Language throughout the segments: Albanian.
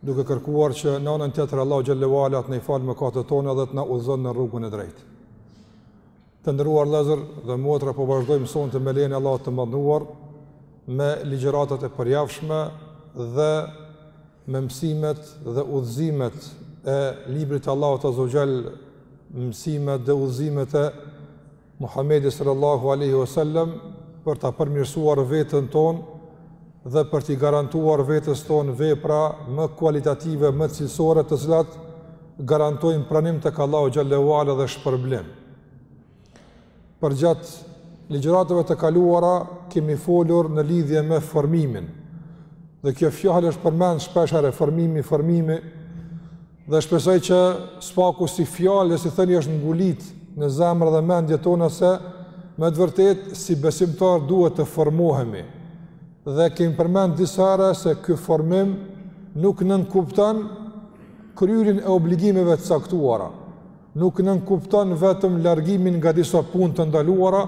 duke kërkuar që në anën tjetër Allahu xhel-le ue ala të na i falë mëkatet tona dhe të na udhëzon në rrugën e drejtë. Të nderuar vëllezër dhe motra, po vazhdojmë sonte me lejen e Allahut të madhëruar me ligjëratat e përjavshme dhe me mësimet dhe udhëzimet e librit të Allahut azze ue xhel, mësimet dhe udhëzimet e Muhamedit sallallahu alaihi wasallam për ta përmirësuar veten tonë dhe për t'i garantuar vetes tonë vepra më kualitative, më cilësore të cilat garantojnë pranim tek Allahu xhel-le ue ala dhe shpërblim. Përgjatë ligjëratave të kaluara kemi folur në lidhje me formimin. Dhe kjo fjalë është përmend shpeshherë formimi, formimi Dhe shpresoj që së paku si fjalë dhe si thënie është ngulit në zemrë dhe mendjet tona se me të vërtetë si besimtarë duhet të formohemi. Dhe kemi përmend disa herë se ky formim nuk nënkupton kryerjen e obligimeve të caktuara. nuk nënkupton vetëm largimin nga disa punë të ndaluara,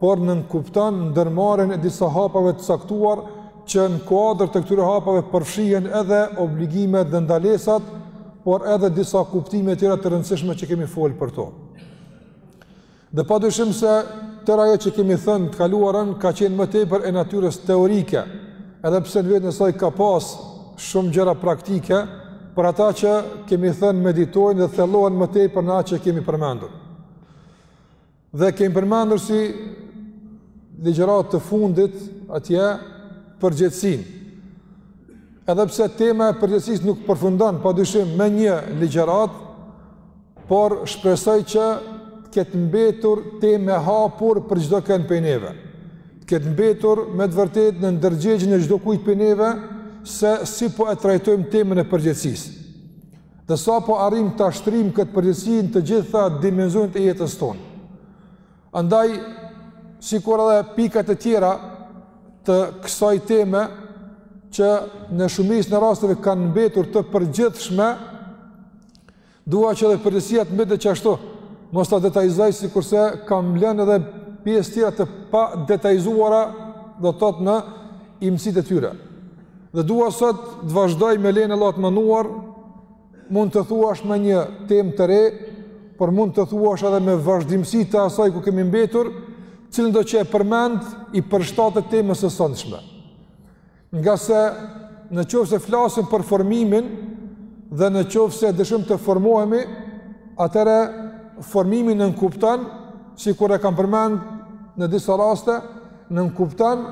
por nënkupton ndërmarrjen e disa hapave të caktuar që në kuadër të këtyre hapave përfshihen edhe obligimet dhe ndalesat, por edhe disa kuptime tjera të rëndësishme që kemi fol për to. Dhe pa dyshim se tërë ajo që kemi thënë në të kaluarën ka qenë më tepër e natyrës teorike, edhe pse në veten e saj ka pas shumë gjëra praktike, për ata që do me thënë meditojnë dhe thellohen më tepër në atë që kemi përmendur. Dhe kemi përmendur si ligjëratë të fundit atje përgjegjësinë. Edhe pse tema e përgjegjësisë nuk përfundon, pa dyshim me një ligjëratë, Por shpresoj që të ketë mbetur temë e hapur për çdokënd prej neve. Të ketë mbetur me të vërtetë në ndërgjegjen e çdokujt prej neve se si po e trajtojmë temën e përgjegjësisë. Dhe sa po arrijmë ta shtrijmë këtë përgjegjësi në të gjitha dimensionet e jetës tonë. Andaj sikur edhe pikat e tjera të kësaj teme që në shumicën e rasteve kanë mbetur të përgjithshme, Dua që edhe përgjegjësia të mbetet qashtu, mos ta detajizoj sikurse kam lënë edhe pjesë tjera të padetajizuara do të thotë në imtësitë e tyre. Dhe dua sot të vazhdoj me lejen e Allahut të madhëruar, mund të thuash me një temë të re, por mund të thuash edhe me vazhdimësi të asaj ku kemi mbetur, cilëndo që e përmend i përshtatet temës së sontshme. Ngase në qoftë se flasim për formimin dhe në qoftë se dëshim të formohemi, atëherë formimi nënkupton, sikur e kam përmend në disa raste, nënkupton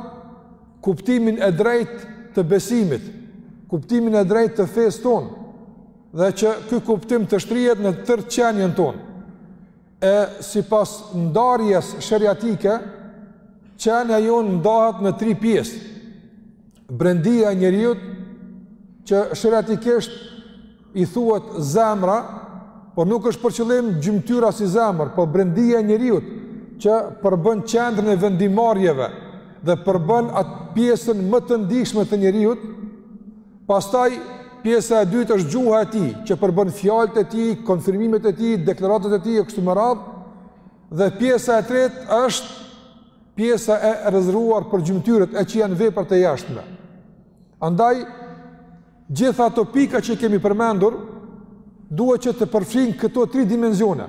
kuptimin e drejtë të besimit, kuptimin e drejtë të fesë tonë, dhe që ky kuptim të shtrihet në tërë qenien tonë. E sipas ndarjes sheriatike, qenia jonë ndahet në tri pjesë. Brendia e njeriut që sheriatikisht i thuhet zemra, por nuk është për qëllim gjymtyra si zemër, por brendia e njeriut që përbën qendrën e vendimmarrjeve dhe përbën atë pjesën më të ndjeshme të njeriut, Pastaj pjesa e dytë është gjuha e tij, që përbën fjalët e tij, konfirmimet e tij, deklaratat e tij e kështu me radhë. Dhe pjesa e tretë është pjesa e rezervuar për gjymtyrët e që janë veprat e jashtme. Andaj gjitha ato pika që kemi përmendur duhet që të përfshijnë këto tri dimensione.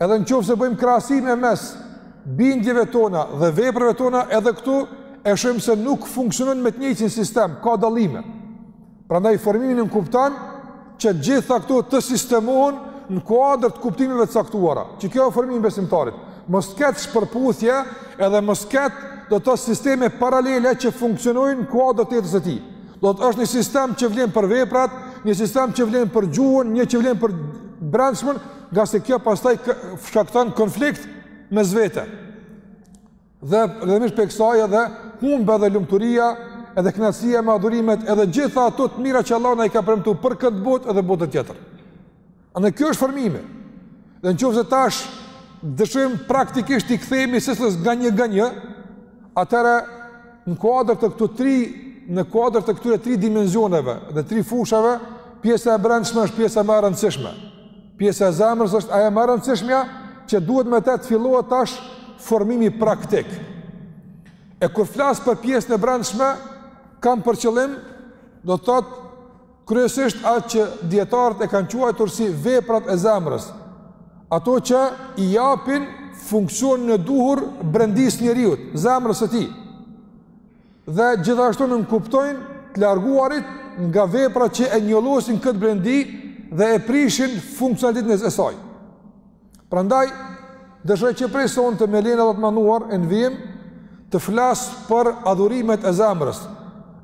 Edhe në qoftë se bëjmë krahasim mes bindjeve tona dhe veprave tona edhe këtu, e shohim se nuk funksionon me të njëjtin sistem, ka dallime. Prandaj formimi nënkupton që gjitha këto të sistemohen në kuadër të kuptimeve të caktuara, që kjo e formimi besimtarit. Mos ketë shpërputhje edhe mos ketë do të thotë sisteme paralele që funksionojnë në kuadër të jetës së tij. Do të thotë një sistem që vlen për veprat, një sistem që vlen për gjuhën, një që vlen për brendshmen, ngase kjo pastaj shkakton konflikt mes vete. Dhe rrjedhimisht prej kësaj edhe humbet edhe lumturia edhe knaqësia me adhurimet edhe gjitha ato të mira që Allahu na i ka premtu për këtë botë edhe botën tjetër. Andaj kjo është formimi. Dhe në qoftë se tash dëshim praktikisht i kthehemi secilës nga një nga një, atëherë në kuadër të këtyre tri, në kuadër të këtyre tri dimenzioneve dhe tri fushave, pjesa e brendshme është pjesa ma e rëndësishme. Pjesa e zemrës është ajo ma e rëndësishmja që duhet me të të fillohet tash formimi praktik. E kur flas për pjesën e brendshme, kam për qëllim, do të thotë, Kryesisht atë që dijetarët e kanë quajtur si veprat e zemrës, ato që i japin funksionin e duhur brendisë së njeriut, zemrës së tij. Dhe gjithashtu nënkuptojnë të larguarit nga veprat që e njollosin këtë brendi dhe e prishin funksionalitetin e saj. Prandaj, dëshiroj që prej sonte me lejen e Allahut të madhëruar e në vijim të flas për adhurimet e zemrës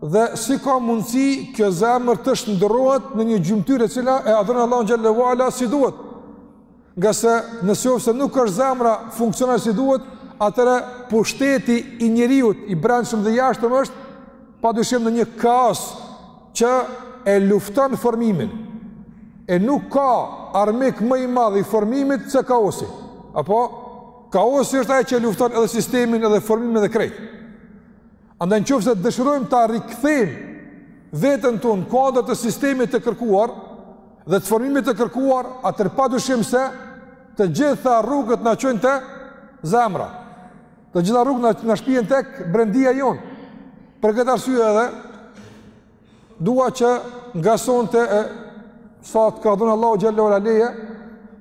dhe si ka mundësi kjo zemër të shndërrohet në një gjymtyrë e cila e adhuron Allahun xhele ue ala si duhet. Ngase në qoftë se nuk është zemra funksionale si duhet, atëherë pushteti i njeriut, i brendshëm dhe jashtëm është pa dyshim në një kaos që e lufton formimin e nuk ka armik më i madh i formimit se kaosi apo kaosi është ai që lufton edhe sistemin edhe formimin edhe krejt andaj në qoftë se dëshirojmë ta rikthejmë veten tonë në kuadër të sistemit të kërkuar dhe të formimit të kërkuar atëherë pa dyshim se të gjitha rrugët na çojnë te zemra Të gjitha rrugët na shpien tek brendia jonë. Për këtë arsye edhe, dua që nga sonte e, sa të ka dhënë Allahu xhele ue ala leje,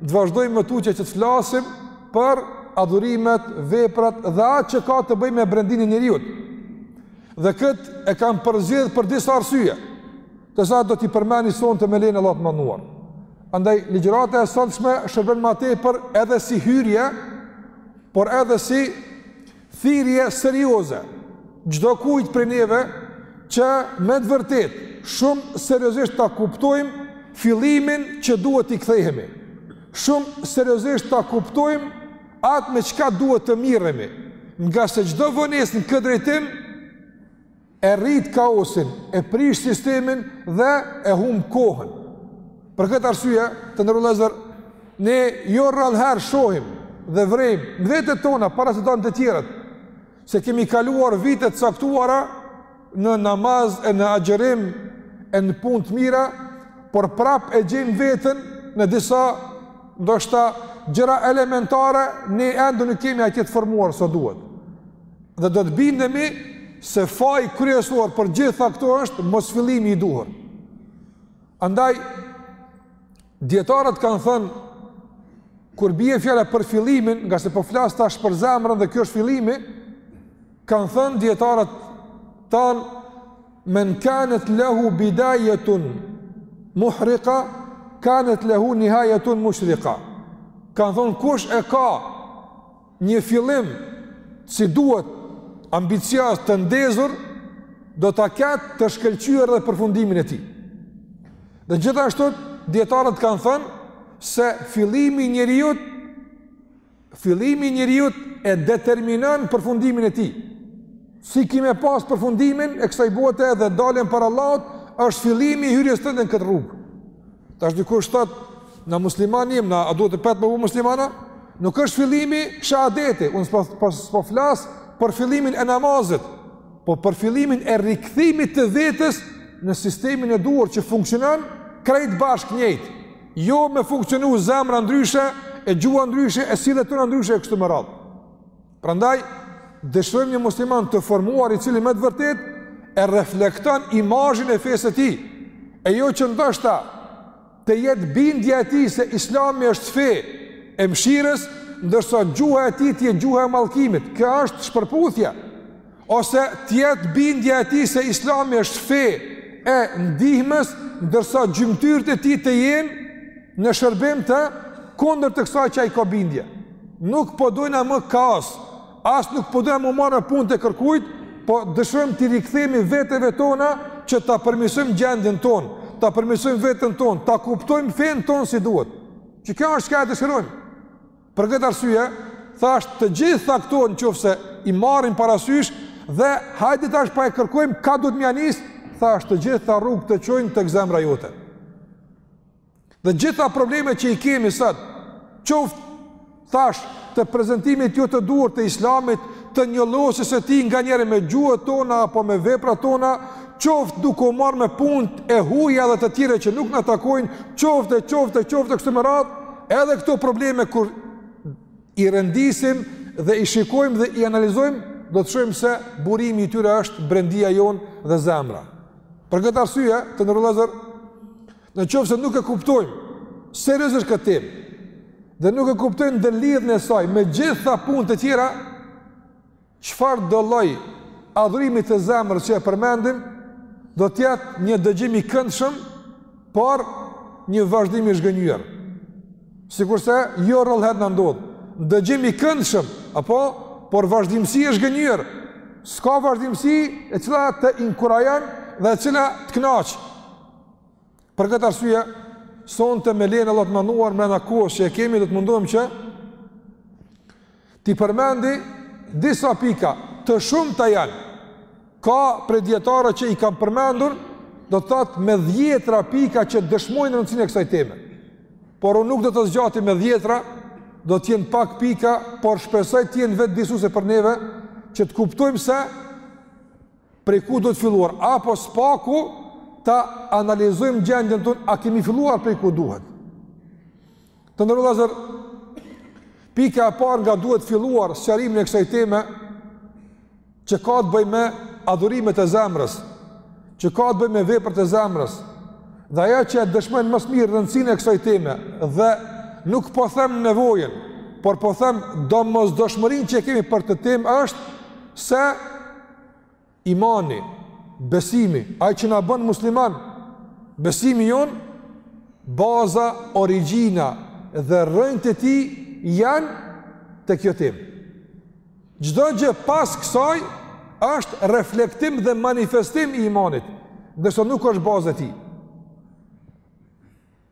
të vazhdojmë më tutje që të flasim për adhurimet, veprat dhe atë që ka të bëjë me brendinë e njeriut. Dhe këtë e kam përzgjedhë për disa arsye, disa do t'i përmendi sonte me lejen e Allahut të madhëruar. Andaj, ligjërata e sontshme shërben ma tepër edhe si hyrje, por edhe si thirrje serioze çdokujt prej neve që me të vërtetë shumë seriozisht ta kuptojmë fillimin që duhet t'i kthehemi. Shumë seriozisht ta kuptojmë atë me çka duhet të mirremi, ngase çdo vonesë në këtë drejtim e rrit kaosin, e prish sistemin dhe e humb kohën. Për këtë arsye, të nderuar vllezër, ne jo rrallëherë shohim dhe vërejmë në vetet tona para se te të tjerët, se kemi kaluar vite të caktuara në namaz e në agjërim e në punë të mira, por prap e gjejmë veten në disa ndoshta gjëra elementare ne ende nuk jemi aty të formuar sa duhet. Dhe do të bindemi se faj kryesor për gjitha këto është mos fillimi i duhur. Andaj, dijetarët kanë thënë, kur bie fjala për fillimin, ngase po flas tash për zemrën dhe kjo është fillimi, kanë thënë dijetarët tanë, men kanet lehu bidajetun muhrika, kanet lehu nihajetun mushrika. Kanë thënë, kush e ka Një fillim si duhet ambicioz të ndezur do ta ketë të shkëlqyer edhe përfundimin e tij. Dhe gjithashtu dijetarët kanë thënë se fillimi i njeriut fillimi i njeriut e determinon përfundimin e tij. Si kemi me pas përfundimin e kësaj bote dhe daljen para Allahut është fillimi i hyrjes tonë në këtë rrugë. Tash dikush thot, na musliman jemi, na a duhet prapë me u bo muslimana? Nuk është fillimi shahadeti, unë s'po flas për fillimin e namazit, po për fillimin e rikthimit të vetes në sistemin e duhur që funksionon krejt bashkë njëjtë. Jo me funksionu zemra ndryshe, e gjuha ndryshe, e sjelljet tona ndryshe e kështu me radhë. Prandaj dëshirojmë një musliman të formuar i cili me të vërtetë e reflekton imazhin e fesë së tij. E jo që ndoshta të jetë bindja e tij se Islami është fe e mëshirës, ndërsa gjuha e tij të jetë gjuha e mallkimit. Kjo është shpërputhje. ose të jetë bindja e tij se Islami është fe e ndihmës, ndërsa gjymtyrët e tij të jenë në shërbim të kundërt të kësaj që ai ka bindje. Nuk po dojna me kaos, as nuk po dojna me marrë punët e kërkujt, po dëshirojmë t'i rikthehemi veteve tona që ta përmirësojmë gjendjen tonë, ta përmirësojmë veten tonë, ta kuptojmë fenë tonë si duhet. Që kjo është çka e dëshirojmë. Për këtë arsye, thashë të gjitha këto në qoftë se i marrim parasysh dhe hajde tash po e kërkojmë ka dot m'ia nisë, thashë të gjitha rrugët të çojnë tek zemra jote. Dhe gjitha problemet që i kemi sot, qoftë thashë të prezantimit jo të duhur të islamit, të njollosjes së tij nga ne me gjuhët tona apo me veprat tona, qoftë duke u marrë me punët e huaja dhe të tjera që nuk na takojnë, qoftë e qoftë e qoftë e kështu me radhë, Edhe këto probleme kur i rendisim dhe i shikojmë dhe i analizojmë, do të shohim se burimi i tyre është brendia jonë dhe zemra. Për këtë arsye, të nderuar vëllezër, në qoftë se nuk e kuptojmë seriozisht këtë temë dhe nuk e kuptojmë ndërlidhjen e saj me gjitha punët e tjera, Çfarëdo lloj adhurimi të zemrës që e përmendim, do të jetë një dëgjim i këndshëm, por një vazhdim i zhgënjyer. Sikurse jo rrallëherë na ndodh, dëgjim i këndshëm, apo por vazhdimësi i zhgënjyer. S'ka vazhdimësi e cila të inkurajon dhe e cila të kënaq. Për këtë arsye, sonte me lejen e Allahut të madhëruar brenda kohës që e kemi do të mundohem që t'i përmendi disa pika të shumta janë. Ka prej dijetarëve që i kanë përmendur, do të thotë me dhjetra pika që dëshmojnë rëndësinë e kësaj teme. Por unë nuk do ta zgjati me dhjetra, do të jenë pak pika, por shpresoj të jenë vetëdijësuese për neve që të kuptojmë se Prej ku duhet filluar? Apo së paku ta analizojmë gjendjen tonë, a kemi filluar prej ku duhet? Të nderuar vëllezër, pika e parë nga duhet filluar sqarimin e kësaj teme, që ka të bëjë me adhurimet e zemrës, që ka të bëjë me veprat e zemrës, dhe ajo që e dëshmojnë më së miri rëndësinë e kësaj teme, dhe nuk po them nevojen, por po them domosdoshmërinë që kemi për këtë temë është se imani, besimi, ai që na bën musliman, besimi jonë, baza, origjina dhe rrënjët e tij janë te kjo temë. Çdo gjë pas kësaj është reflektim dhe manifestim i imanit, ndërsa nuk është baza e tij.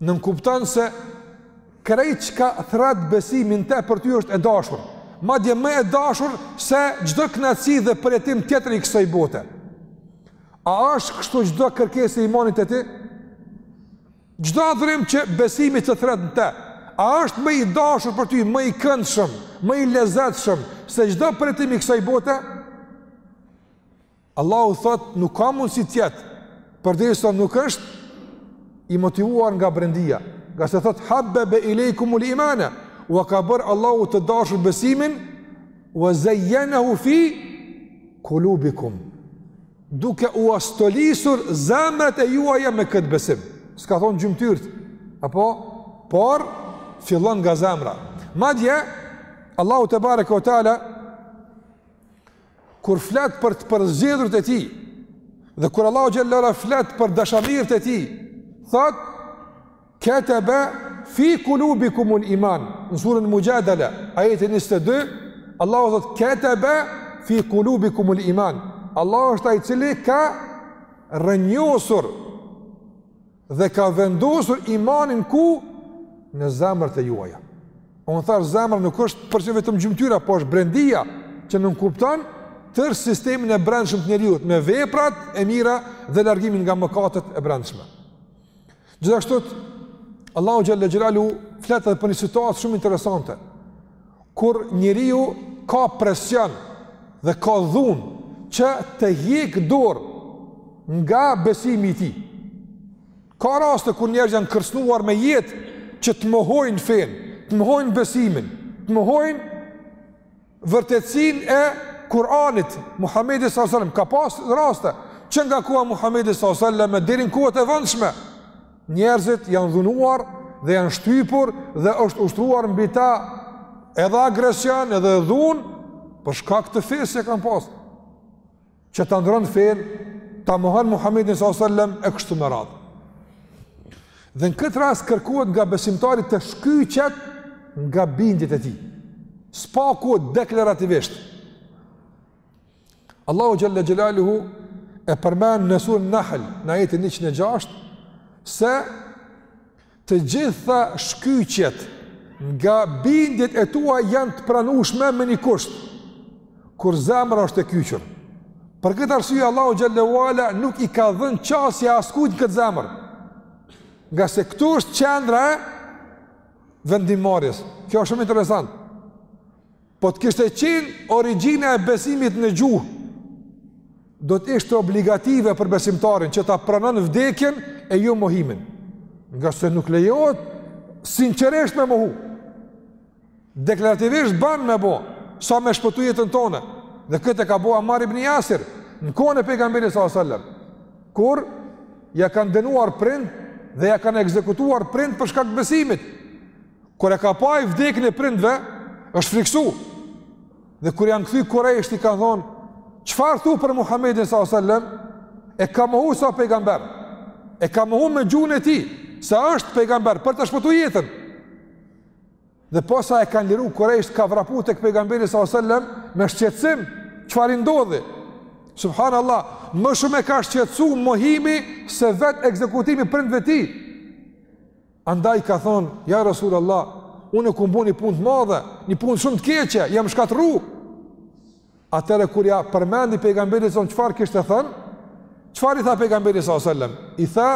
Nënkupton se krejt çka thret besimi në te për ty është e dashur, madje më e dashur se çdo kënaqësi dhe përjetim tjetër i kësaj bote. A është kështu çdo kërkesë e imanit te ti? Çdo adhurim që besimi të thret në te, a është më i dashur për ty, më i këndshëm, më i lezetshëm se çdo përjetim i kësaj bote? Allahu thotë nuk ka mundësi të jetë përderisa nuk është i motivuar nga brendia. Ngase thotë habbebe ilejkumul imana, ua ka bërë Allahu të dashur besimin wa zayyanahu fi qulubikum. Duke ua stolisur zemrat e juaja me këtë besim. S'ka thon gjymtyrt. Apo por fillon nga zemra. Madje Allahu tebareke ve teala Kur flet për të përzgjedhurit e tij, dhe kur Allahu xhallahu ala flet për dashamirët e tij, thotë kataba fi qulubikum al iman. Në suren Mujadala, ajeti 22, Allahu thotë kataba fi qulubikum al iman. Allahu është ai i cili ka rrënjosur Dhe ka vendosur imanin ku? Në zemrat e juaja. Unë thashë zemra nuk është përse vetëm gjymtyra, po është brendia që nënkupton tërë sistemin e brendshëm të njeriut me veprat e mira dhe largimin nga mëkatet e brendshme. Gjithashtu Allahu xhalla xhelalu flet edhe për një situatë shumë interesante. Kur njeriu ka presion dhe ka dhunë që të hjek dorë nga besimi i tij. Ka raste kur njerëz janë kërcënuar me jetë që të mohojnë fenë, të mohojnë besimin, të mohojnë vërtetësinë e Kur'anit, Muhamedit sallallahu alajhi wasallam. Ka pas raste që nga koha e Muhamedit sallallahu alajhi wasallam deri në kohët e vonshme Njerëzit janë dhunuar dhe janë shtypur dhe është ushtruar mbi ta edhe agresion edhe dhunë për shkak të fesë që kanë pas. Që ta ndron fenë, ta mohon Muhamedin sallallahu alajhi wasallam e kështu me radhë. Dhe në këtë rast kërkohet nga besimtari të shkyçet nga bindjet e tij. Së paku deklarativisht. Allahu xhalla xhelaluhu e përmend në surën Nahl, në ajetin 106, se të gjitha shkyçjet nga bindjet e tua janë të pranueshme me një kusht. Kur zemra është e kyçur. Për këtë arsye Allahu xhalla wa ala nuk i ka dhënë qasje askujt në këtë zemër. Ngase këtu është qendra e vendimmarrjes. Kjo është shumë interesant. Po të kishte qenë origjina e besimit në gjuhë, do të ishte obligative për besimtarin që ta pranon vdekjen e jo mohimin. Ngase nuk lejohet sinqerisht me mohu. Deklarativisht ban me bo, sa me shpëtu jetën tonde. Dhe këtë e ka bo Amar ibn Jasir, në kohën e pejgamberit s.a.s. Kur ia kanë dënuar prindt dhe ia kanë ekzekutuar prindt për shkak besimit. Kur e ka pa ai vdekjen e prindve, është friksu. Dhe kur janë kthy kurejshët i kanë thonë, çfarë thu për Muhammedin s.a.s. E ka mohu s'a pejgamber. E ka mohu me gjuhën e tij, se është pejgamber, për ta shpëtu jetën. Dhe posa e kanë liru kurejshët, ka vrapu tek pejgamberi s.a.s. me shqetsim, çfarë i ndodhi. Subhanallah, më shumë e ka shqetsu mohimi se vetë ekzekutimi i prindve tij. Andaj ka thonë, ja Rasul Allah, unë e kum bo një punë të madhe, një punë shumë të keqe, jam shkatrru. Atëherë kur ia përmendi pejgamberit se çfarë kishte thënë, çfarë i tha pejgamberi sa selam? I tha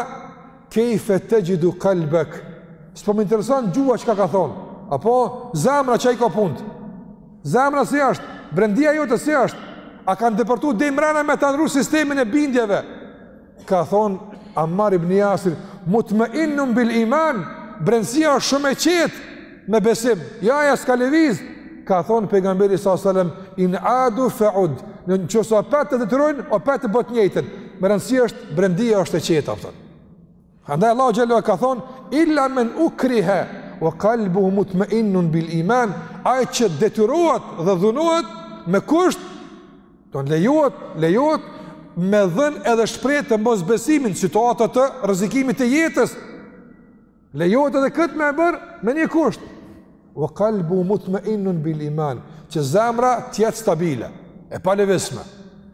kayfa tajidu qalbak? S'po më intereson gjuha çka ka thonë, po zemra si i ka punët. Zemra si është? Brendia jote si është? A kanë depërtu deri mrena me ta ndrru sistemin e bindjeve? Ka thonë Ammar ibn Jasir, mutmainnun bil iman, brendia është shumë e qetë me besim, jo ajo s'ka lëviz, ka thonë pejgamberi sa salem, in adu fe ud, në qoftë se opet të detyrojnë, opet të bësh të njëjtën, me rëndësi është, brendia është e qetë, a po kupton. Andaj Allahu xhelle ka thonë, illa men ukrihe, ve kalbuhu mutmainnun bil iman, ai që detyrohet dhe dhunohet, me kusht, Domethënë lejohet, lejohet me thënë edhe shprehje të mosbesimit, situata të rrezikimit të jetës. Lejohet edhe këtë me e bërë, me një kusht. Ve kalbuhu mutmeinnun bil iman, që zemra të jetë stabile, e palëvizshme.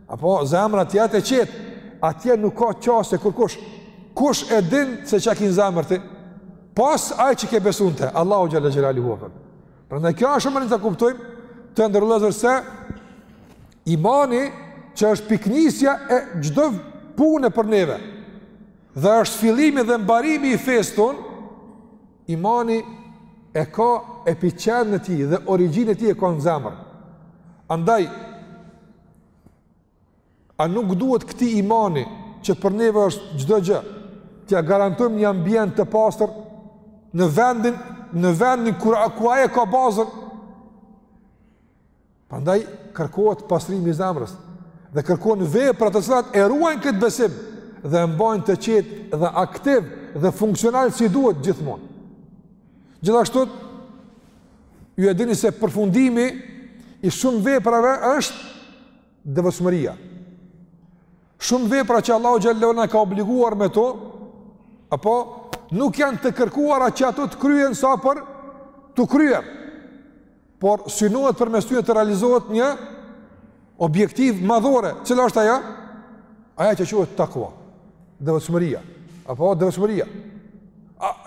Apo zemra të jetë e qetë, atje nuk ka qasje kërkush. Kush e din se çka ki në zemër ti? Pos ai që ke besu në të, Allahu xhel-le xhelaluhu. Prandaj kjo është me na kuptojmë të nderuar vëllezër se imani që është pikënisja e çdo pune për neve dhe është fillimi dhe mbarimi i fesë tonë imani e ka epiqendrën e tij dhe origjinën e tij e ka në zemër. Andaj A nuk duhet këtij imani që për neve është çdo gjë, t'ia garantojmë një ambient të pastër në vendin në vendin ku ai ka bazën? Prandaj kërkohet pastrimi i zemrës dhe kërkohen vepra të cilat e ruajnë këtë besim dhe e mbajnë të qetë dhe aktiv dhe funksional si duhet gjithmonë. Gjithashtu ju e dini se përfundimi i shumë veprave është devotshmëria. Shumë vepra që Allahu xhallahu na ka obliguar me to, apo nuk janë të kërkuara që ato të kryhen sa për t'u kryer. Por synohet përmes tyre të realizohet një objektiv madhore, cila është ajo? Ajo që quhet takwa, devotshmëria. Apo devotshmëria.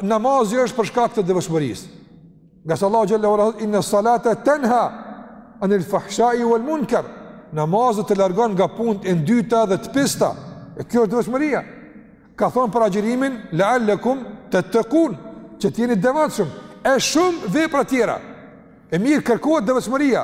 Namazi është për shkak të devotshmërisë. Ngase Allahu xhallahu ta'ala inna salata tanha anil fahsha'i wal munkar. Namazi të largon nga punët e ndyta dhe të pista. E kjo është devotshmëria. Ka thonë për agjërimin la'allakum tattaqun, që të jeni të devotshëm. E shumë vepra të tjera. E mirë kërkohet devotshmëria.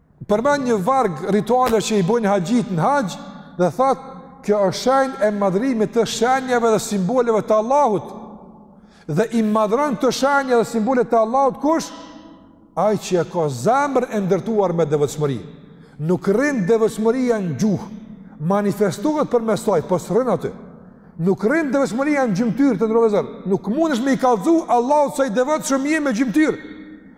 përmend një varg rituale që i bëjnë haxhitë në haxh dhe thotë kjo është shenjë e madhërimit të shenjave dhe simboleve të Allahut. Dhe i madhëron këto shenja dhe simbole të Allahut kush? Ai që e ka zemrën e ndërtuar me devotshmëri. Nuk rrin devotshmëria në gjuhë, manifestohet përmes saj, po s'rrin aty. Nuk rrin devotshmëria në gjymtyrë të nderuar vëllezër. Nuk mundesh me i kallzu Allahut sa i devotshëm je me gjymtyrë.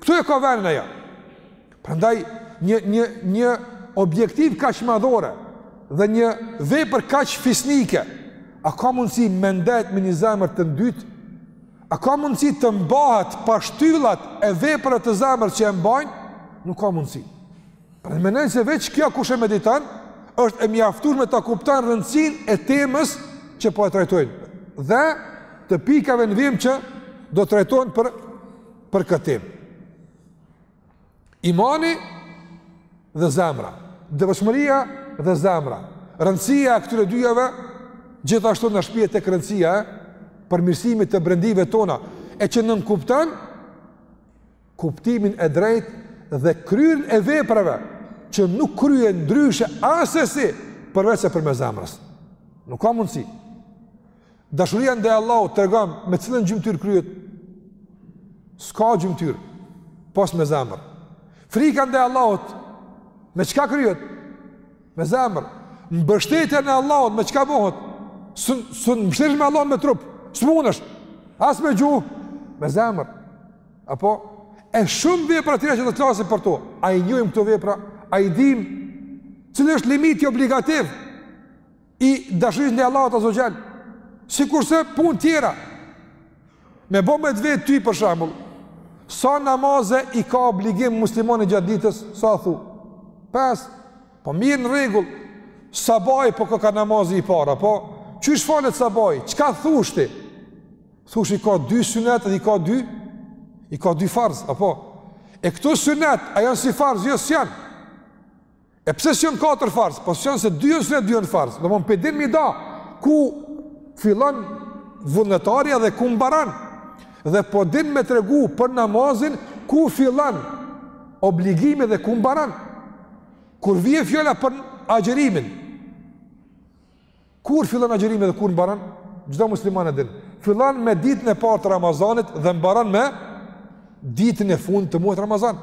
Këtu e ka vendin ajo. Prandaj një një një objektiv kaq madhore dhe një vepër kaq fisnike, a ka mundësi me ndejt në një zemër të ndytë? A ka mundësi të mbahet pa shtyllat e veprave të zemrës që e mbajnë? Nuk ka mundësi. Pra mendoj se veç kjo kush e mediton, është e mjaftueshme me ta kuptuar rëndësinë e temës që po e trajtojmë. Dhe të pikave në vijim që do të trajtohen për për këtë temë. Imani dhe zemra, devotshmëria dhe zemra, rëndësia e këtyre dyjave, gjithashtu na shpie te rëndësia e përmirësimit të brendive tona, e që nënkupton, kuptimin e drejtë dhe kryerjen e veprave, që nuk kryhen ndryshe assesi, përveçse përmes zemrës. Nuk ka mundësi. Dashuria ndaj Allahut tregom me cilën gjymtyrë kryhet? S'ka gjymtyrë, pos me zemër. Frika ndaj Allahut me çka kryhet? Me zemër. Mbështetja në Allahun me çka bëhet? S'un s'un mbështetesh me Allahun me trup. S'mundesh. As me gjuhë, me zemër. Apo e shumë vepra tjera që do të flasim për to. A i njohim këto vepra? A i dim? Cili është limiti obligativ? i dashurisë ndaj Allahut azze ue xhel. Sikurse punë tjera. Me bë me dvet ty për shembull. Sa namaze i ka obligim muslimani gjatë ditës? Sa thu? 5. Po mirë në rregull. Sabahi po ka namazi i para, po qysh falet sabahi? Çka thoshti? Thoshti i ka dy sunet dhe i ka dy i ka dy farz, apo? E këtu sunet, a janë si farz? Jo, s'janë. E pse s'jon katër farz? Po s'jon se dy ose dy janë farz. Domthon po e din me i da ku fillon vullnetarja dhe ku mbaron. Dhe po din me tregu për namazin ku fillon obligimi dhe ku mbaron. Kur vjen fjala për agjerimin, Kur fillon agjërimi dhe kur mbaron? Çdo musliman e din. Fillon me ditën e parë të Ramazanit dhe mbaron me ditën e fundit të muajit Ramazan.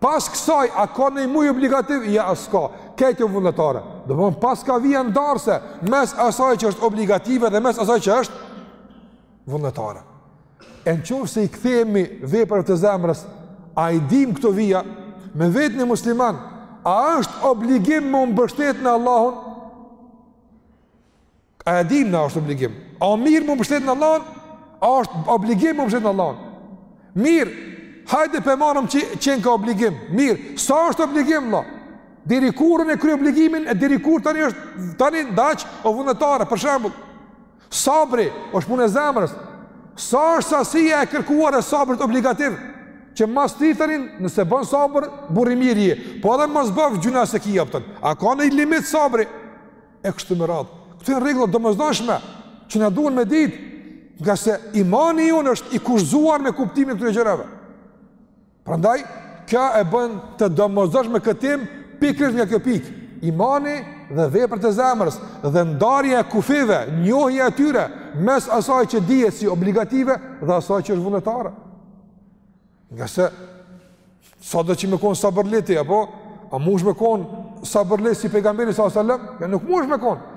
Pas kësaj a ka nënji muaj obligativ? Jo, s'ka. Krejt janë vullnetare. Do të thonë paska vija ndarëse mes asaj që është obligative dhe mes asaj që është vullnetare. E në qofë se i kthehemi veprave të zemrës, a i dim këto vija, me vet një musliman, a është obligim më mbështet në Allahun? A e dimë na, është obligim? A o mirë m'u mbështet në Allahun? A është obligim m'u mbështet në Allahun? Mirë, hajde po e marrim që qenka obligim. Mirë, sa është obligim, vlla? Deri kur e kry obligimin, e deri kur tani është tani daç o vullnetare, për shembull. Sabri është punë e zemrës. Sa është sasia e kërkuar e sabrit obligativ? Që mas ti tani, nëse bën sabër, burrë i mirë je. Po edhe mos bëfsh gjynah s'ki hiç. A ka nënji limit sabri? E kështu me radhë. Këto janë rregulla domosdoshme që na duhen me ditë nga se imani jonë është i kushtëzuar me kuptimin e këtyre gjërave. Prandaj, kjo e bën të domosdoshme këtë temë, pikrisht nga kjo pikë, imani dhe veprat e zemrës, dhe ndarja e kufive, njohja e tyre, mes asaj që dihet si obligative dhe asaj që është vullnetare. Ngase, sado që me konë sabërli ti, apo, a mundsh me konë sabërli ti si pejgamberi sallallahu alësem, jo nuk mundsh me konë.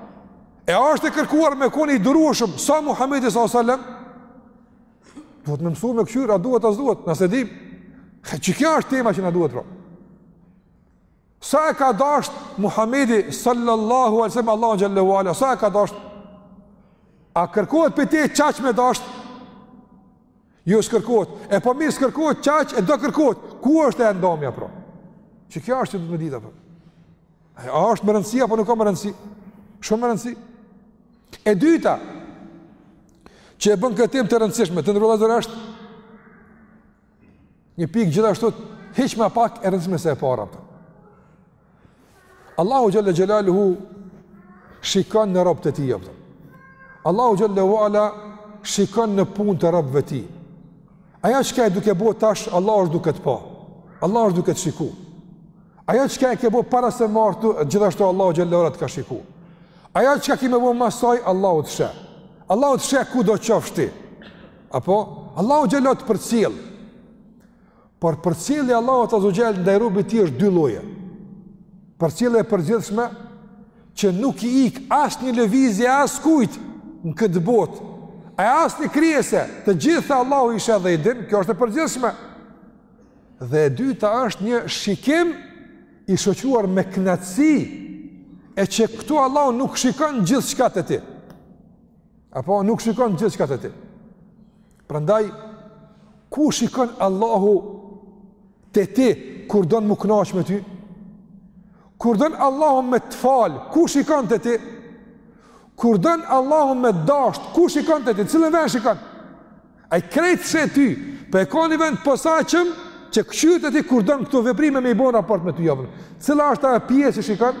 A ashtë e kërkuar me konë i durueshëm, sa Muhammedi sallallahu alësem, Duhet me mësu me këqyr, a duhet, a s'duhet, nëse din, që kjo është tema që na duhet, pra. Sa e ka dasht Muhammedi sallallahu alësem Allahun xhelle ue ala, sa e ka dasht? A kërkohet prej teje qaq me dasht? Jo s'kërkohet, e po mirë s'kërkohet qaq a do kërkohet, ku është e domja, pra? Që kjo është që duhet me dit, pra. A është me rëndësi, apo nuk ka me rëndësi? Shumë me rëndësi. E dyta, që e bën këtë temë të rëndësishme, të nderuar është një pikë gjithashtu hiç më pak e rëndësishme se e para. Allahu xhelle xhelaluhu shikon në robët e tij. Allahu xhelle ue ala shikon në punën e robëve të tij. Ajo çka je duke bo tash, Allahu është duke të pa. Allahu është duke të shiku. Ajo çka e ke bo para se martu, gjithashtu Allahu xhelle ue ala të ka shiku. Ajo çka ki me bo mas asaj, Allahu të sheh. Allahu të sheh kudo qofsh ti. Apo? Allahu xhelle ue ala të përcjell. Por përcjellja e Allahut azze ue xhel ndaj robit tij është dy lloje. Përcjellje e përgjithshme, që nuk i ik asnjë lëvizje e askujt në këtë botë, e asnjë krijese, të gjitha Allahu i sheh dhe i din, kjo është e përgjithshme. Dhe e dyta është një shikim i shoqnuar me knatësi, e që këtu Allahu nuk shikon gjithçka te ti. Apo nuk shikon gjithçka te ti. Prandaj ku shikon Allahu te ti kur don m'u kënaq me ty? Kur don Allahu me të fal, ku shikon te ti? Kur don Allahu me t'dashtë, ku shikon te ti? Cilin vend shikon? A i krejt te ty, po e ka një vend t'posaçëm që këqyr te ti kur don këto veprime me i bën raport me ty javën. Cila është ajo pjesë që shikon?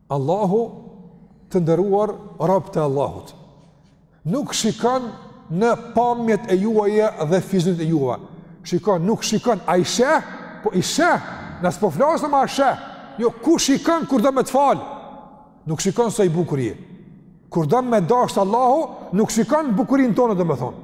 Allahu të nderuar robt e Allahut. Nuk shikon në pamjet e juaja dhe fizikët e juaj. Shikon, nuk shikon, a i sheh, po i sheh, ne s'po flasim a sheh, jo, ku shikon kur do me të falë, nuk shikon sa i bukur je, kur do me dashtë Allahu, nuk shikon bukurinë tonde, domethonë.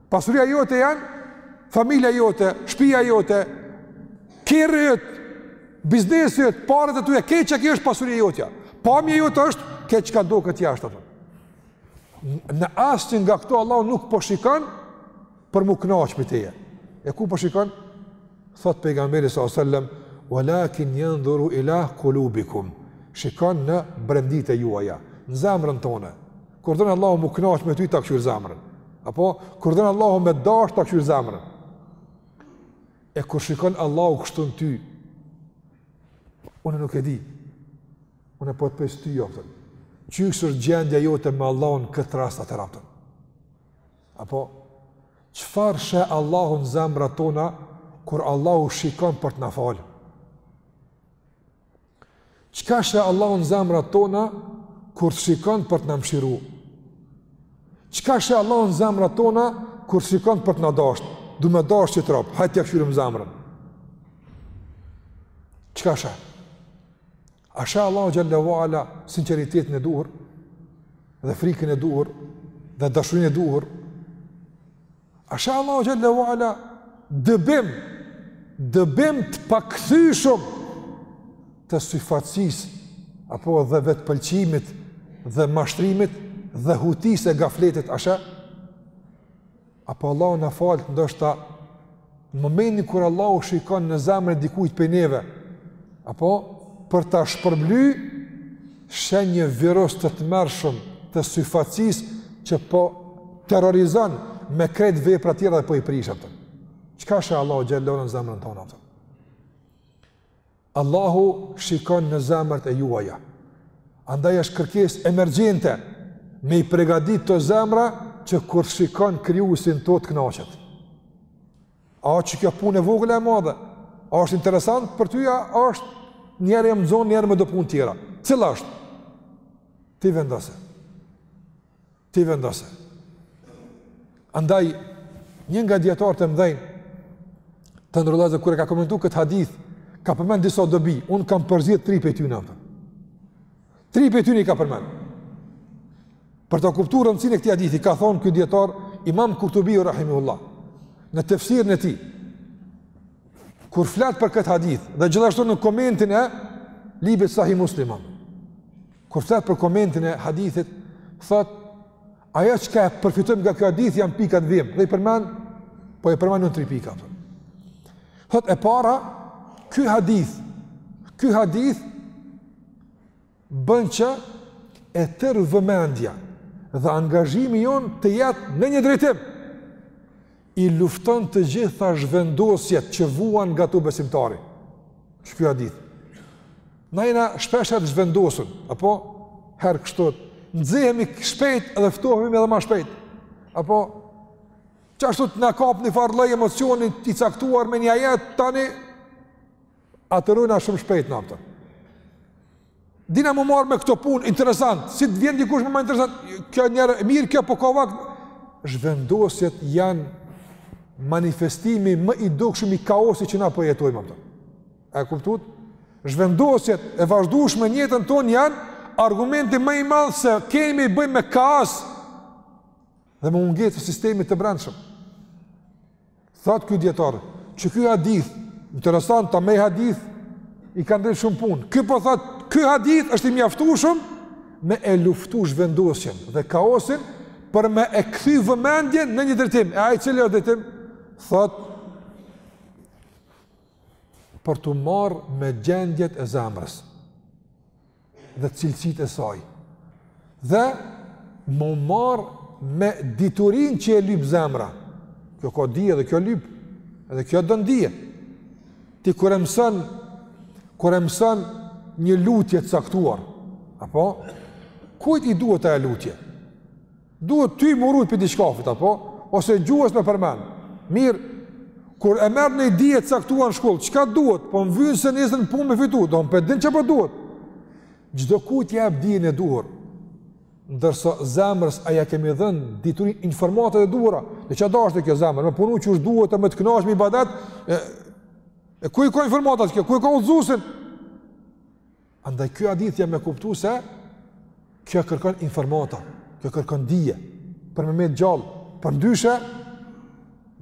Pasuria jote janë familja jote, shtëpia jote, kerret, bizneset, parat e tua, krejt çka është pasuria jote. Pamja jote është krejt çka duket jashtë, a kupton. Në asnjë nga këto Allahu nuk po shikon për mu kënaqë prej teje. E ku po shikon? Thot pejgamberi sa sallam, "Wa lakin yanzuru ila qulubikum." Shikon në brenditë juaja, në zemrën tonë. Kur don Allahu mu kënaqë me ty ta kqyr zemrën. Apo, kur don Allahu me dashtë ta kqyr zemrën. E kur shikon Allahu kështu në ty, unë nuk e di, unë po të pyes ty, a kupton. Qysh është gjendja jote me Allahu në këtë rast atëherë, a kupton. Apo, çfarë sheh Allahu në zemrat tona, kur Allahu shikon për të na falë? Çka sheh Allahu në zemrat tona, kur të shikon për të na mshiru? Çka sheh Allahu në zemrat tona, kur të shikon për të na dasht? Du me dasht qit rob, hajt t'ia kqyrim zemrën. Çka sheh? A sheh Allahu xhel-le ve ala sinceritetin e duhur, dhe frikën e duhur, dhe dashurinë e duhur, A sheh Allahu Xhel-le ve Ala dëbim, dëbim të pakthyshëm të syfaqësisë, apo edhe vetëpëlqimit dhe mashtrimit dhe hutisë e gafletit, a sheh? Apo Allahu na faltë, ndoshta Në momentin kur Allahu shikon në zemrën e dikujt prej neve, apo për ta shpërbly sheh një virus të tmerrshëm të syfaqësisë që po terrorizon me krejt veprat tjera dhe po i prish, a kupton. Çka sheh Allahu xhel-le në zemrën tonë atë? Allahu shikon në zemrat e juaja. Andaj është kërkesë emergjente me i pregadit ato zemra që kur shikon Krijuesi n'to të knaqet. A qikjo punë e vogël a e madhe, a është interesant për ty, a është njëherë jam zonë, njëherë me do punë tjera. Cila është? Ti vendose. Ti vendose. Andaj, një nga dijetarët e mdhej, të nderum vllazën, kur e ka komentu këtë hadith, ka përmend disa dobi, unë kam përzgjedh tri prej tyne, a kupton. Tri prej tyne i ka përmend. Për ta kuptu rëndësinë e këtij hadithi, ka thonë ky dijetar, imam Kurtubi, rahimehullah, në tefsirin e tij, kur flet për këtë hadith, dhe gjithashtu në komentin e librit Sahih Muslim, Kur flet për komentin e hadithit, thot ajo çka e përfitojmë nga ky hadith janë pikat në vijim. Dhe i përmend po i përmend janë tri pika. Thot e para, ky hadith, ky hadith bën që e tërë vëmendja dhe angazhimi jonë të jetë në një drejtim. I lufton të gjitha zhvendosjet që vuan nga to besimtari. Ky hadith. Na jena shpesh të zhvendosun, apo herë kështu, nxihemi shpejt edhe ftohemi edhe ma shpejt. Apo, qashtu na kap një farë lloj emocioni i caktuar me një ajet, tani aterojna shumë shpejt në apëtër. Dina m'u marrë me këto punë, interesant, si të vjen dikush me ma interesant, kjo njerë, mirë kjo, po ka vakt, zhvendosjet janë manifestimi më i dukshëm i kaosit që na po jetojmë ato. A e kuptuat? Zhvendosjet e vazhdueshme në jetën tonë janë argumenti më i madh se kemi të bëjmë me kaos dhe me mungesë të sistemit të brendshëm. Thotë ky dijetar, që ky hadith, interesant me një hadith, i ka ndrejtë shumë punë. Ky po thotë, ky hadith është i mjaftueshëm, me e luftu zhvendosjen dhe kaosin, për me e kthy vëmendjen në një drejtim. E ai cili është drejtim, thotë, për t'u marrë me gjendjet e zemrës. dhe cilësitë e saj, dhe m'u marrë me diturinë që e lyp zemra, kjo ka dije edhe kjo lyp, edhe kjo don dije, ti kur e mëson, kur e mëson një lutje të caktuar, apo, kujt i duhet ajo lutje? Duhet ty m'u rujt prej diçkafit, apo? Ose gjuhës me përmen. Mirë, kur e merë një dije të caktuar në shkollë, çka duhet? Po më vyn se nesër punë me fitu, do m'pytin çka po duhet. Çdokujt i jep dijen e duhur, ndërsa zemrës a ja kemi dhënë diturinë informatat e duhura, dhe që dashtë kjo zemër, me punu qysh duhet e me të kënaq me ibadet, e, e ku i ka informatat kjo, ku i ka udhëzuesin? Andaj ky hadith jep me kuptu se kjo kërkon informata, kjo kërkon dije, për me met gjallë, përndryshe,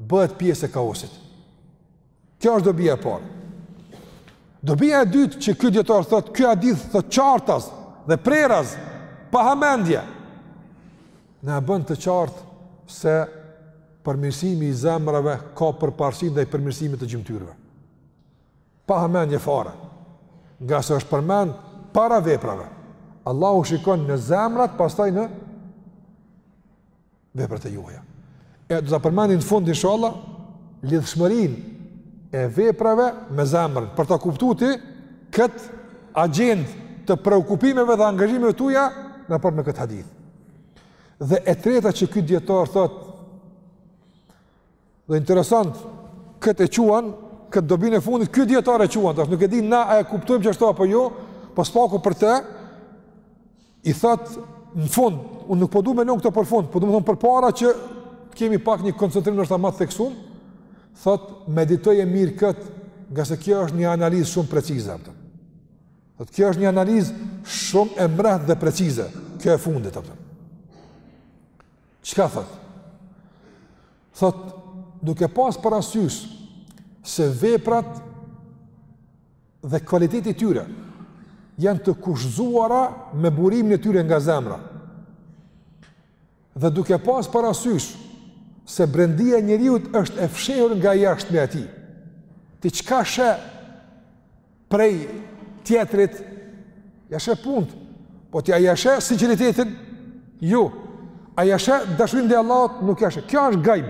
bëhet pjesë e kaosit. Kjo është dobia e parë. Dobia e dytë që ky dijetar thotë, ky hadith thotë qartas dhe prerazi, pa hamendje, na e bën të qartë se përmirësimi i zemrave ka përparësi ndaj përmirësimit të gjymtyrëve. Pa hamendje fare, ngase është përmend para veprave. Allahu shikon në zemrat, pastaj në veprat e juaja. E do ta përmendim në fund inshallah lidhshmërin e veprave me zemrën, për ta kuptuar ti këtë agjendë të preokupimeve dhe angazhimeve tuaja në raport me këtë hadith. Dhe e treta që ky dietar thotë Dhe interesant, këtë e quan, këtë dobin e fundit, ky dijetar e quan, tash nuk e di ne a e kuptojmë qashtu apo jo, po së paku për te, i thot, në fund, unë nuk po du me lon këtë për fund, po du me thon përpara që të kemi pak një koncentrim ndoshta ma të theksum, thot, meditoje mirë këtë, ngase kjo është një analizë shumë precize, apo. Thot, kjo është një analizë shumë e mprehtë dhe precize, kjo e fundit, apo Çka thot? Thot duke pas parasysh se veprat dhe kualiteti i tyre janë të kushtëzuara me burimin e tyre nga zemra. Dhe duke pas parasysh se brendia e njeriut është e fshehur nga jashtmja e tij, ti çka sheh prej tjetrit, ia sheh punt, po ti a ia sheh sinqeritetin, jo, a ia sheh dashurinë ndaj Allahut, nuk ia sheh, kjo është gajb,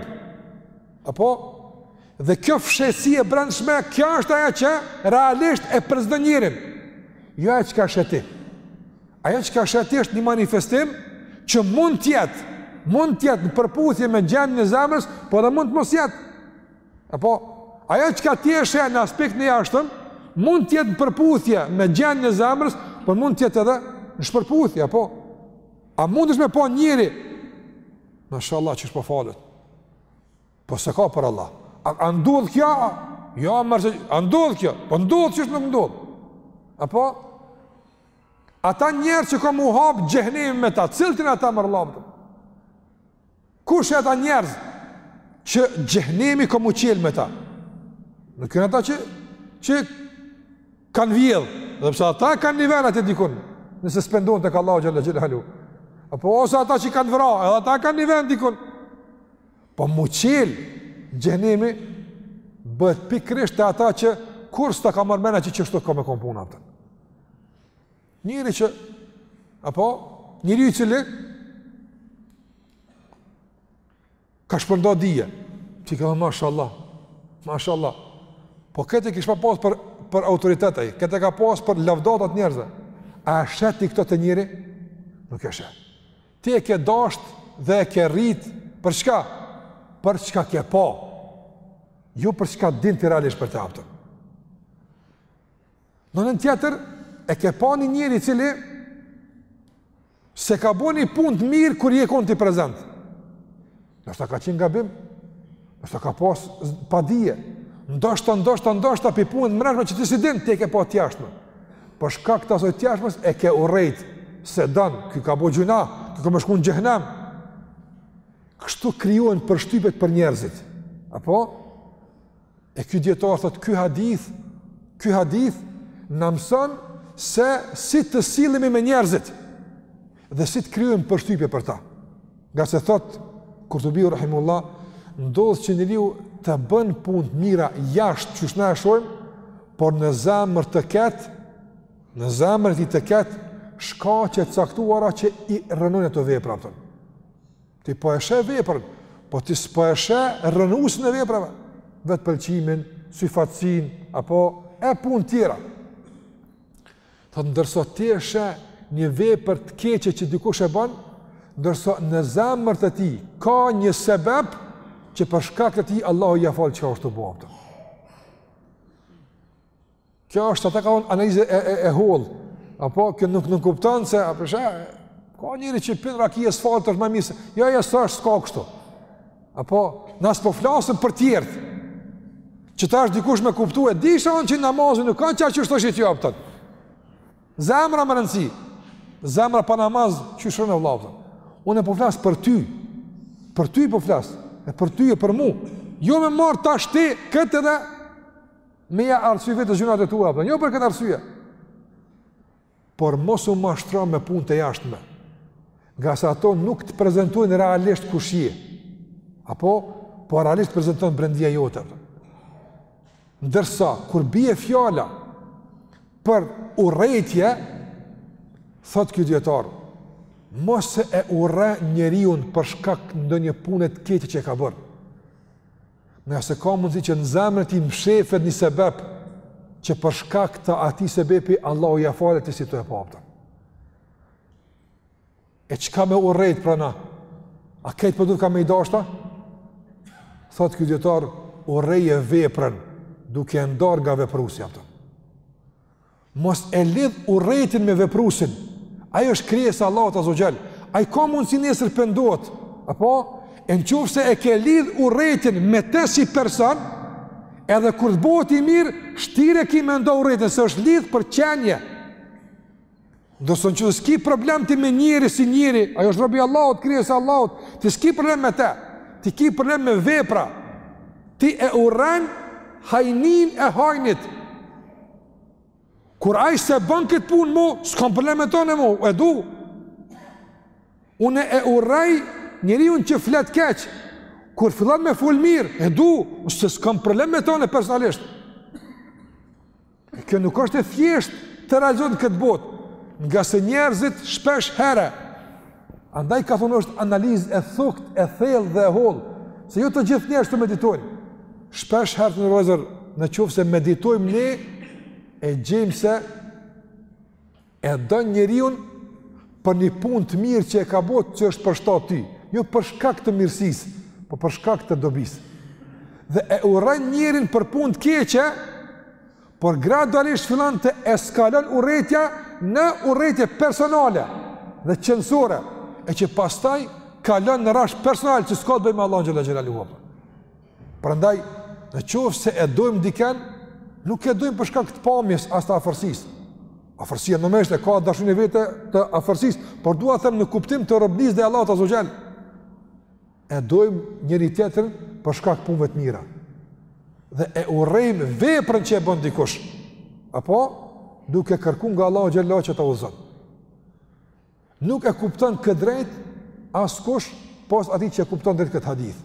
apo, dhe kjo fshehtësi e brendshme, kjo është ajo që realisht e përcakton njerin, jo ajo çka sheh ti, ajo çka sheh ti është një manifestim, që mund të jetë, mund të jetë në përputhje me gjendjen e zemrës, po dhe mund të mos jetë, Apo, ajo çka ti e sheh në aspektin e jashtëm, mund të jetë në përputhje me gjendjen e zemrës, por mund të jetë edhe në shpërputhje, apo? A mundesh me pa njeri, mashallah qysh po falet. Po s'e ka për Allah. A, a ndodh kjo? Jo, ja, mërë se... A ndodh kjo? Po ndodh, qysh nuk ndodh. Apo? Ata njerëz që ka m'u hap xhehnemi me ta, cilëtin ata mërë lapëtëm? Kush janë ata njerëz që xhehenemi ka m'u çel me ta? Nuk janë ata që që kanë vjedh, dhe pse ata kanë nivel atje dikun, nëse s'pendohen tek Allahu xhel-le xhelaluhu. Apo ose ata që kanë vra, edhe ata kanë nivel dikun. Po m'u çel xhehenemi bëhet pikërisht te ata që kurr s'ta ka marrë mena që qishtu ka me kon puna të. Njeri që, apo, njeri i cili ka shpërnda dije, ti ke thënë mashallah, mashallah, po këtë e kish pas pas për, për autoritet ai, këtë e ka pas për lavdatat e njerëzve, a e sheh ti këto te njeri? Nuk e sheh ti. Ti e ke dasht dhe e ke rrit, për çka? Për çka ke pa, jo për çka din ti realisht për të, apo. N'anën tjetër, e ke pa një njeri i cili s'e ka bo një punë të mirë kur je konë ti prezent. Ndoshta ka qenë gabim, ndoshta ka pas padije, ndoshta, ndoshta, ndoshta, prej punët e mrenshme që ti s'i din, ti e ke pa t'jashtmen. Për shkak t'asaj t'jashtmes, e ke urrejt, s'e don, ky ka bo gjyna, ky ka me shku në xhehnem. Kështu krijohen përshtypjet për njerëzit. Apo? E ky dijetar thot, ky hadith, ky hadith na mëson se si të sillemi me njerëzit dhe si të krijojmë përshtypje për ta. Ngase thot Kurtubiu rahimehullah, ndodh që njeriu të bën punë të mira jashtë qysh na e shohim, por në zemër të ketë, në zemër të tij të ketë shkaqe të caktuara që i rrënojnë ato vepra. Apo. Ti po e sheh veprën, po ti s'po e sheh rrënuesin e veprave, vetë pëlqimin, syfaqësinë apo e punë tjera. Thotë ndërsa ti e sheh një vepër të keqe që dikush e bën, ndërsa në zemër të tij ka një sebep që për shkak të tij Allahu ia fal çka është tu bo Kjo është ata ka thonë analizë e e, e hollë. Apo kjo nuk nënkupton se apo pasha ka njeri që pin raki e s'falet është më mirë. Jo, ja, jo, s'është është s'ka kështu. Apo na s'po flasim për tjerët. Qetash dikush me kuptu e di se që namazin nuk ka qa që është është i tjo apëtën. Zemra me rëndësi. Zemra pa namaz që është rënë e vlavëtën. Unë e po flas për ty. Për ty po flas. E për ty e për mu. Jo me marrë tash ti këtë edhe Me ja arsyetu vetes gjynat e tua, apo, jo për këtë arsye. Por mos u mashtro me punë të jashtme, ngase ato nuk të prezentojnë realisht kush je, apo, po realisht prezenton brendia jote. Ndërsa, kur bie fjala për urrejtje, thotë ky dijetar, mos e urre njeriun për shkak ndonjë pune të keqe që ka bërë. Ngase ka mundësi që në zemrën e tij mshefet një sebep që për shkak të atij sebepi Allahu ia fal e ti si te, apo. E çka me urrejt pra na? A kejt po du, ka me i dashtë? Thot ky dijetar urreje veprën duke e nda nga veprusi, apo. Mos e lidh urrejtjen me vepruesin. Ai është krijesa e Allahut azza xhel. Ai ka mundsi nesër pendohet. Apo e në qofë se e ke lidh urrejtjen me te si person, edhe kur të bëhet i mirë, shtirë e ki me nda urrejtjen, se është lidh për qenje. Ndërsa nëqoftëse s'ki problem ti me njeri si njeri, ai është rob i Allahut, krijesë e Allahut, ti s'ki problem me te, ti ki problem me vepra, ti e urren hajnin e hajnit, Kur ai s'e bën këtë punë mu, s'kam problem me tonë mu, e du. Unë e urrej njeriun që flet keq. Kur fillon me fol mirë, e du, se s'kam problem me tonë personalisht. Kjo nuk është e thjeshtë të realizohet në këtë botë, ngase njerëzit shpesh herë Andaj ka thonë është analizë e thuktë, e thellë dhe e hollë, se jo të gjithë njerëzit e meditojnë. Shpesh herë te njerëzit, në qofë se meditojmë ne, e gjejmë se e don njeriun për një punë të mirë që e ka bo që është përshtat ty, jo për shkak të mirësisë, po për shkak të dobisë. Dhe e urren njerin për punë të keqe, Por gradualisht fillon të eskalon urrejtja në urrejtje personale dhe qenësore, e që pastaj kalon në rrafsh personal që s'ka të bëjë me Allahun xhalla xhelalu. Prandaj, në qoftë se e dojmë dikën, nuk e dojmë për shkak të pamjes as të afërsisë. Afërsia domosdo e ka dashurinë e vet të afërsisë, por dua të them në kuptim të robnisë ndaj Allahut azza xhel. E dojmë njëri tjetrin për shkak punëve të mira. Dhe e urrejmë veprën që e bën dikush. Apo duke kërku nga Allahu xhelle ve ala që ta udhëzon. Nuk e kupton këtë drejt askush pos atij që e kupton drejt këtë hadith.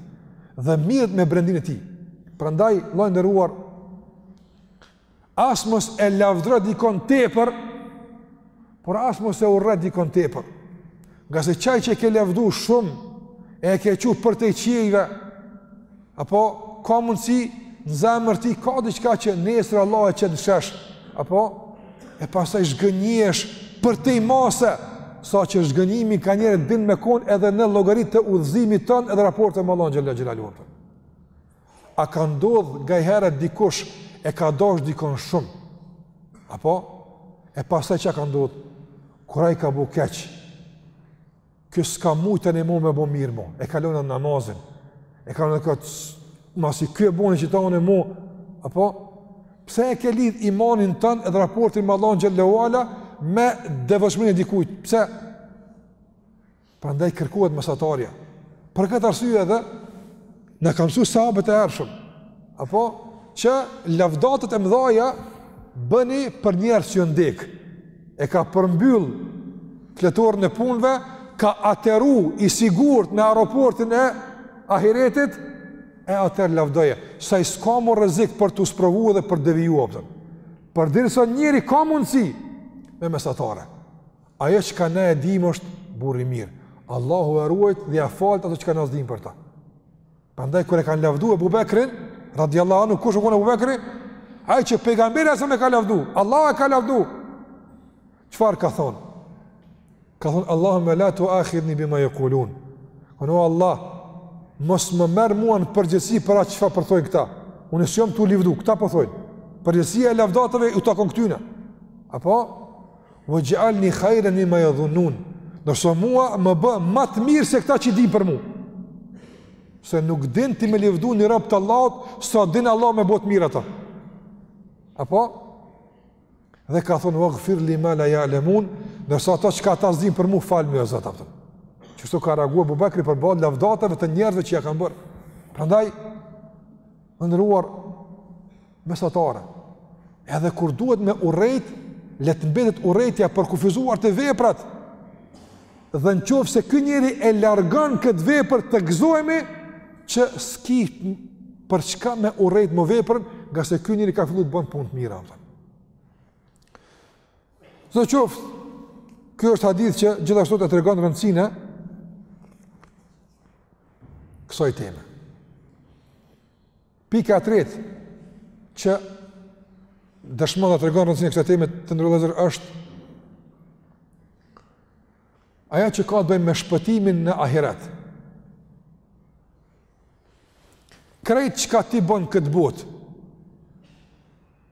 Dhe mirët me brendinë e tij. Prandaj, vëlla i nderuar, As mos e lavdëro dikon tepër, por as mos e urre dikon tepër. Ngase qaj që e ke lavdu shumë, e ke çu përtej qiejve, apo ka mundësi në zemër tij ka diçka që nesër Allahu e qet n'shesh, apo e pastaj zhgënjehesh përtej mase, saqë zhgënjimi nganjëherët din me kon edhe në llogari të udhëzimit tond edhe raporteve me Allahun xhelle xhelalu A ka ndodh ngajherë dikush e ka dasht dikon shumë, apo, e pastaj qa ka ndodh, kur ai ka bu keq, ky s'ka mujt as mu me bu mirë mu, e ka lënë namazin, e ka lënë këtë, masi ky e boni qita unë mu, apo, pse e ke lidh imanin tënd edhe raportin me Allahun xhelle ue ala, me devotshmërinë e dikujt, pse, Prandaj kërkohet mesatarja. Për këtë arsye edhe na ka mësuar sahabët e hershëm. Apo që lavdatat e mëdha bëni për njerëz që vdekë. E ka përmbyll fletoren e punëve, ka ateru i sigurt në aeroportin e ahiretit e atëherë lavdoje. Se ai s'ka më rrezik për t'u sprovu dhe për deviju aptën. Përderisa njeri ka mundësi me mesatare. Ajo çka na e dimë është burrë i mirë. Allahu e ruajtë dhe ia faltë ato çka na s'dimë për të. Prandaj, kur e kanë lavdu Ebu Bekrin, radiallahu anhu, kush u kon Ebu Bekri? Ai që Pejgamberi alejhi selam e ka lavdu, Allahu e ka lavdu. Çfarë ka thonë? Ka thonë, Allahumme la tuakhidhni bima jekulun. Ka thënë, o Allah, mos më merr mua në përgjegjësi për atë çfarë po thojnë këta. Unë s'jam tu u livdu, këta po thojnë. Po përgjegjësia e lavdatave u takon këtyne. Apo? Waj'alni khayran mimma yadhunnun. Ndërsa mua më bë ma të mirë se këta që din për mua. Se nuk din ti me lëvdu ni rob të Allahut, sa din Allah me bo të mirë atë. Apo dhe ka thon waghfir li ma la ya'lamun, ndërsa ato çka ata s'dinë për mua falmi Zot ato. Qështu ka reaguar Abu Bakri përballë lavdatave të njerëzve që ia kanë bërë. Prandaj të nderuar mesatare. Edhe kur duhet me urrejt, le të mbetet urrejtja e përkufizuar te veprat. Dhe në qoftë se ky njeri e largon këtë vepër të gëzohemi, që s'ki për çka me urrejt më veprën, ngase ky njeri ka fillu të bën punë të mira. Dhe në qoftë, kjo është hadith që gjithashtu e tregon rëndësinë e kësaj teme. Pika e tretë që dëshmon dhe tregon rëndësinë e kësaj teme të nderuar vëllezër është ajo që ka të bëjë me shpëtimin në ahiret. Krejt çka ti bën në këtë botë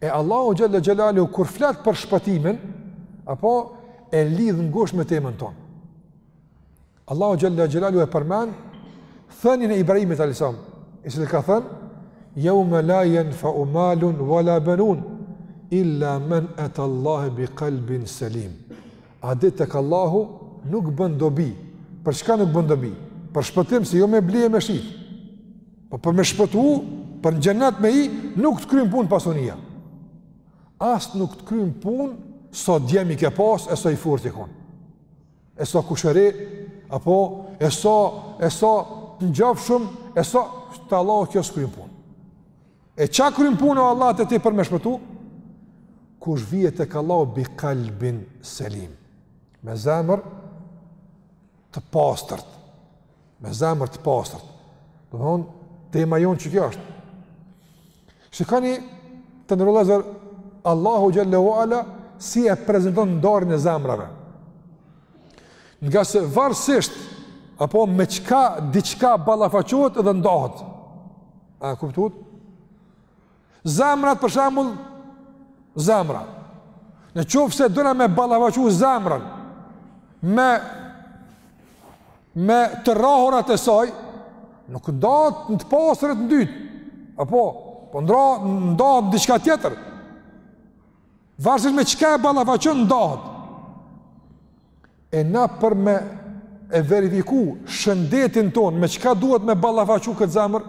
E Allahu xhalla xhelalu kur flet për shpëtimin, apo e lidh ngushtë me temën tonë. Allahu xhalla xhelalu e përmend thënien e Ibrahimit alayhisalam, i cili ka thënë: "Yawma la yanfa'u malun wala banun illa man ata Allahu bi qalbin salim." Atë ditë tek Allahu nuk bën dobi. Për çka nuk bën dobi? Për shpëtim se jo me blie me shit. Po për me shpëtu, për në xhennet me hi, nuk të kryn punë pasunia. As nuk të kryn punë, sa djem i ke pasë, e sa i fortë je konë. E sa kushëri, apo, e sa, e sa të njofshëm, e sa te Allahu kjo s'kryn punë. E çka kryn punë o Allah te ti për me shpëtu? Kush vjen tek Allahu bi kalbin selim. Me zemër, të pastërt, me zemër të pastërt. Domethënë, tema jonë që kjo është. Shikoni të nder vllezër, Allahu xhelle ue ala si e prezenton ndarjen e zemrave. Ngase varësisht, apo me çka, diçka ballafaqohet edhe ndahet. A kuptuat? Zemrat për shembull, zemra. Në qoftë se dona me ballafaqu zemrën me me të rrahurat e saj, nuk ndahet në të pastër e në ndytë. Apo, po ndahet në diçka tjetër. Varësisht me çka e ballafaqon ndahet. E na për me e verifiku shëndetin tonë me çka duhet me ballafaqu këtë zemër?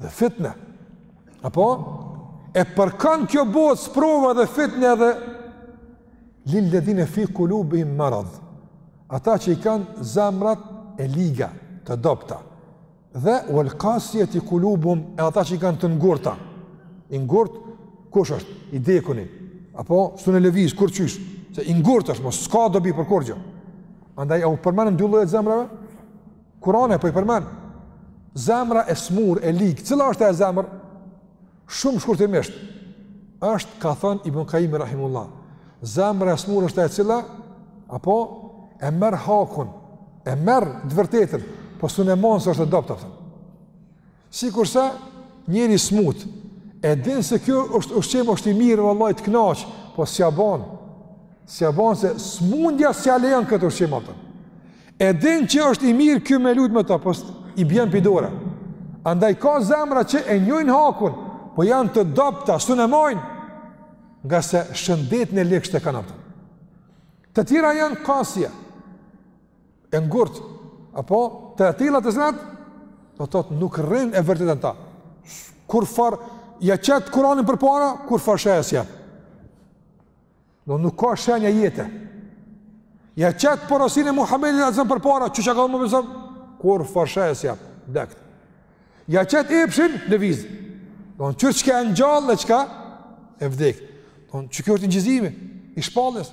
Dhe fitne. Apo? E përkan kjo botë sprova dhe fitne dhe lil ledhine fi kulubihim marad. Ata që i kanë zemrat e liga të dobta. Dhe uel kasijeti kulubuhum e ata që i kanë të ngurta. I ngurt, kush është? I dekuni. Apo? S'un e lëviz kurqysh? Se i ngurt është, mo s'ka dobi për kurgjë. Andaj, a u përmendën dy llojet e zemrave? Kurani po i përmend, zemra e smur, e ligë, cila është ajo zemër? Shumë shkurtimisht, është, ka thënë Ibn Kajimi rahimehullah, zemra e smur është ajo e cila, apo e merr hakun, e merr të vërtetën, po s'un e mon se është e dobtë, Sikurse njeri i smut e din se kjo është ushqim është i mirë vallahi të kënaq, po s'ia bën. S'ia bën se smundja s'ia lejon këtë ushqim atë. E din që është i mirë kjo me lut me ta, po i bjen pi dore. Andaj ka zemra që e njohin hakun, po janë të dobta, s'un e mojnë, ngase shëndetin e ligshtë e kanë atë. Të tjera janë kasije. e ngurt apo të atilla të zënat do të thotë nuk rrin e vërteta n'ta kurrfarë ja qet Kur'anin përpara kurrfarë shenje s'jep do nuk ka shenja jete ja qet porosinë e Muhamedit a.s. përpara qe çka na mëson kurrfarë shenje s'jep dekt ja qet epshin lëviz kqyr çka e ngjall e çka e vdek do në çu kjo është ngjizimi i shpalljes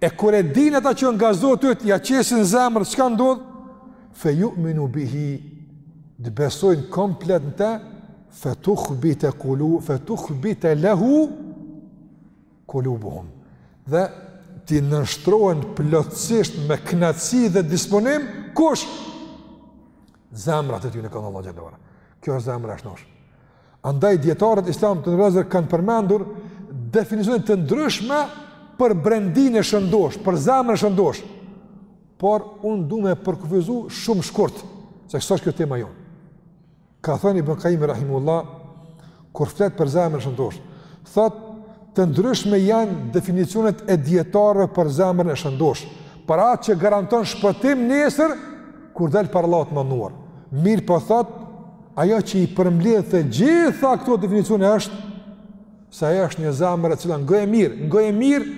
E kur e dinë ata që është nga Zoti yt ia qesin zemrën, çka ndodh? Fe yu'minu bihi të besojnë komplet në te, fe tukhbi te kulu, fe tukhbi te lehu, kulu buhum. Dhe t'i nënshtrohen plotësisht me knaqësi dhe disponim, kush? Zemrat e tyne ka thënë Allahu xhelle ue ala. Kjo është zemrë e shnoshë. Andaj dietarët islam të nderuar vëllezër kanë përmendur definicione të ndryshme për brendinë e shëndosh, për zemrën e shëndosh. Por unë du me përkufizu shumë shkurt se çfarë është kjo tema jonë. Ka thënë Ibn Qayyim rahimullah kur flet për zemrën e shëndosh, thotë të ndryshme janë definicionet e dietarëve për zemrën e shëndosh, për atë që garanton shpëtim nesër kur dal para Allahut të madhëruar. Mirëpo thotë Ajo që i përmbledh të gjitha këto definicione është se ajo është një zemër e cila ngo mirë, ngo mirë,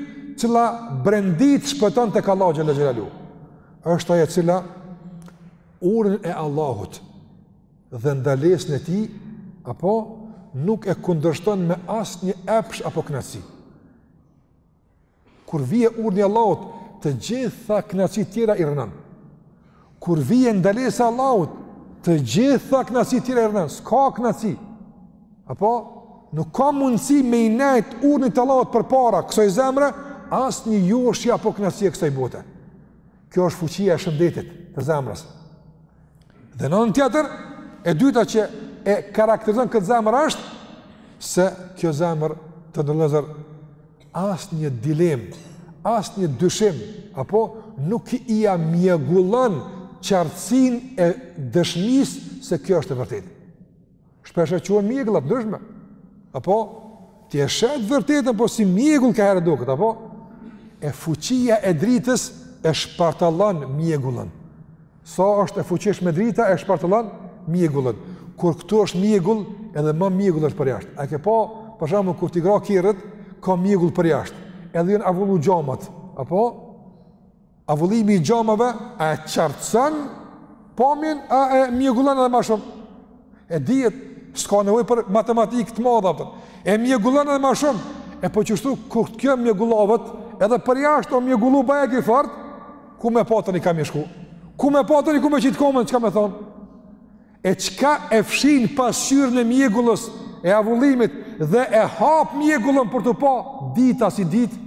cila brendi shpëton tek Allahu xhelle xhelaluhu. Është ajo e cila urdhrin e Allahut dhe ndalesën e tij apo nuk e kundërshton me asnjë epsh apo kënaqësi. Kur vije urdhni i Allahut, të gjitha knaqsitë tjera i rrënon. Kur vije ndalesa e Allahut, të gjitha knaqsitë tjera i rrënon. S'ka knaqsi. Apo, nuk ka mundësi me i nejt urdhnit t'Allahut përpara kësoj zemre, asnjë joshje apo knaqsi e kësoj bote. Kjo është fuqia e shëndetit të zemrës. Dhe në anën tjetër, e dyta që e karakterizon këtë zemër është se kjo zemër të nderuar vëllezër asnjë dilemë, asnjë dyshim, apo nuk ia mjegullon qartësinë e dëshmisë se kjo është e vërtetë. Shubhet quhen mjegulla, dyshime. Apo ti e sheh t'vërtetën po si mjegull kaherë duket, apo e fuqia e dritës e shpartallon mjegullën. Sa është e fuqishme drita e shpartallon mjegullën. Kur këtu është mjegull, edhe ma mjegull është përjashtë. A ke pa, për shembull, kur ti grah kerrit, ka mjegull përjashtë. Edhe janë avullu xhamat, apo Avullimi i xhamave a e qartëson pamjen a e mjegullon edhe më shumë? E dihet, s'ka nevojë për matematikë të madhe atë. E mjegullon edhe më shumë. E po qështu kur kjo mjegullohet, edhe përjashtë o mjegullu bajagi fort, ku me pa teri ka me shku? Ku me pa teri ku me qit komën çka me thon? E çka e fshin pasqyrën e mjegullës e avullimit dhe e hap mjegullën për t'u pa dita si ditë?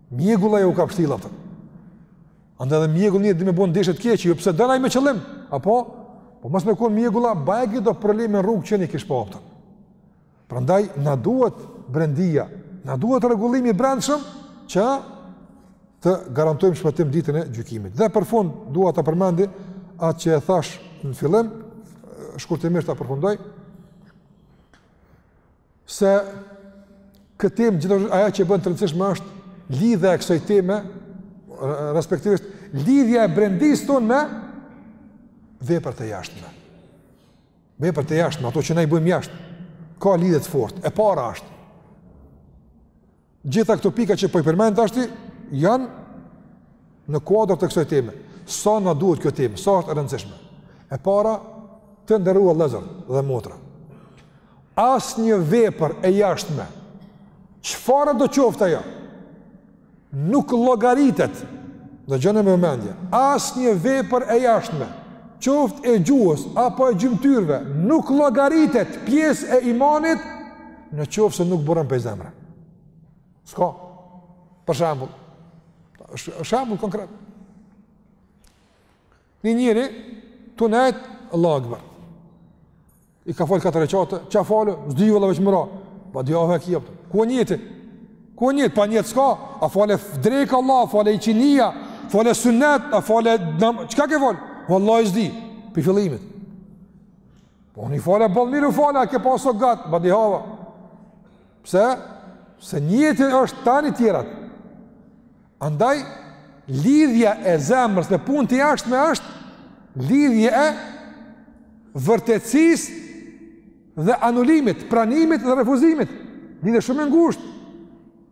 Mjegulla u ka pështjell aty. Andaj edhe n'mjegull din me bo ndeshje t'keqe, jo pse donte ai me qëllim, apo? Po mos me konë mjegulla, bajagi do probleme në rrugë që i kish pa aty. Prandaj, na duhet brendia, na duhet rregullimi i brendshëm që të garantojmë shpëtim ditën e gjykimit. Dhe për fund, dua ta përmendi atë që e thash në fillim, shkurtimisht ta përfundoj, se këtë temë gjithashtu ajo që bën të rëndësishme është lidhja e kësaj teme, respektivisht lidhja e brendisë tonë me veprat e jashtme. Veprat e jashtme, ato që ne i bëjmë jashtë, ka lidhje të fortë. E para është Gjitha këto pika që po i përmend tashti janë në kuadër të kësaj teme. Sa na duhet kjo temë, sa është e rëndësishme. E para, të nderuar vllezër dhe motra. Asnjë vepër e jashtme, çfarëdo qoftë ajo, nuk llogaritet, dëgjoni me vëmendje, asnjë vepër e jashtme, qoftë e gjuhës apo e gjymtyrëve nuk llogaritet pjesë e imanit në qoftë se nuk buron prej zemre. S'ka, për shembull, shembull konkret. Një njeri, tu nejtë, Allahu ekber. I ka falë katër reqate, çka falë, s'di valla veç m'ra. Badihava e ki, ku e nijeti? Ku e nijeti, pa nijet s'ka, a falë e drekë Allah, a falë e iqinia, a falë e sunnet, a falë e... Çka ke falë? Vallahi s'di, prej fillimit. Po unë i fala boll mirë u fala, ke pasë gat, badihava. Pse? Se nijeti është tani tjerat. Andaj lidhja e zemrës me punë të jashtme është lidhje e vërtetësisë dhe anulimit, pranimit dhe refuzimit. Lidhje shumë e ngushtë.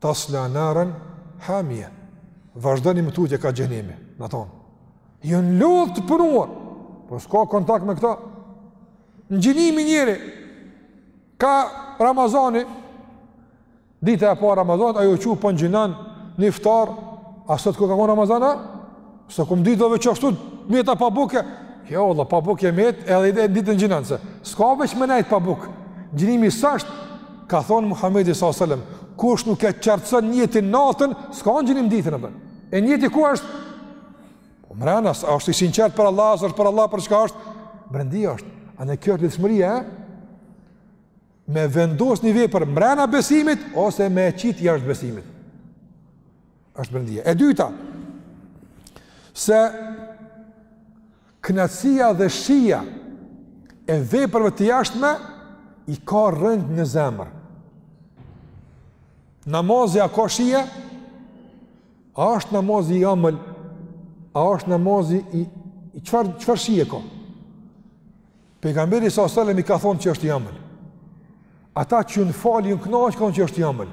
Tasla naren hamije. Vazhdoni më tutje ka xhehnemi, na thon. Jon lodh tu punuar. Po s'ka kontakt me këta. Ngjinimi, njeri ka Ramazani dita e parë Ramazanit a jo çu po ngjinon në iftar a sot koka kanë Ramazan a? S'e kam ditë de veç ashtu, meta pa bukë. Jo, valla pa bukë met edhe një ditë e ngjinon, se s'ka veç me nejtë pa bukë. Ngjinimi s'ashtë, ka thonë Muhammedi s.a.s. Kush nuk e qartëson nijetin natën, s'ka ngjinim ditën e dhe. E nijeti ku është? Po mrena, a është i sinqertë për Allah, a është për Allah, për çka është? Brendi është. A në kjo është lidhëshmëria, e? Me vendos një vepër mrena besimit, ose me e qitë jashtë besimit. është brendia. E dyta, se knaqësia dhe shija e veprave të jashtme i ka rrënjët në zemër. Namazi a ka shije? A është namazi i amël? A është namazi i... i çfar, çfar shije ka? Pejgamberi s.a.s. i ka thonë që është i amël. Ata që jun falë jun knaqë, ka thonë që është i amël.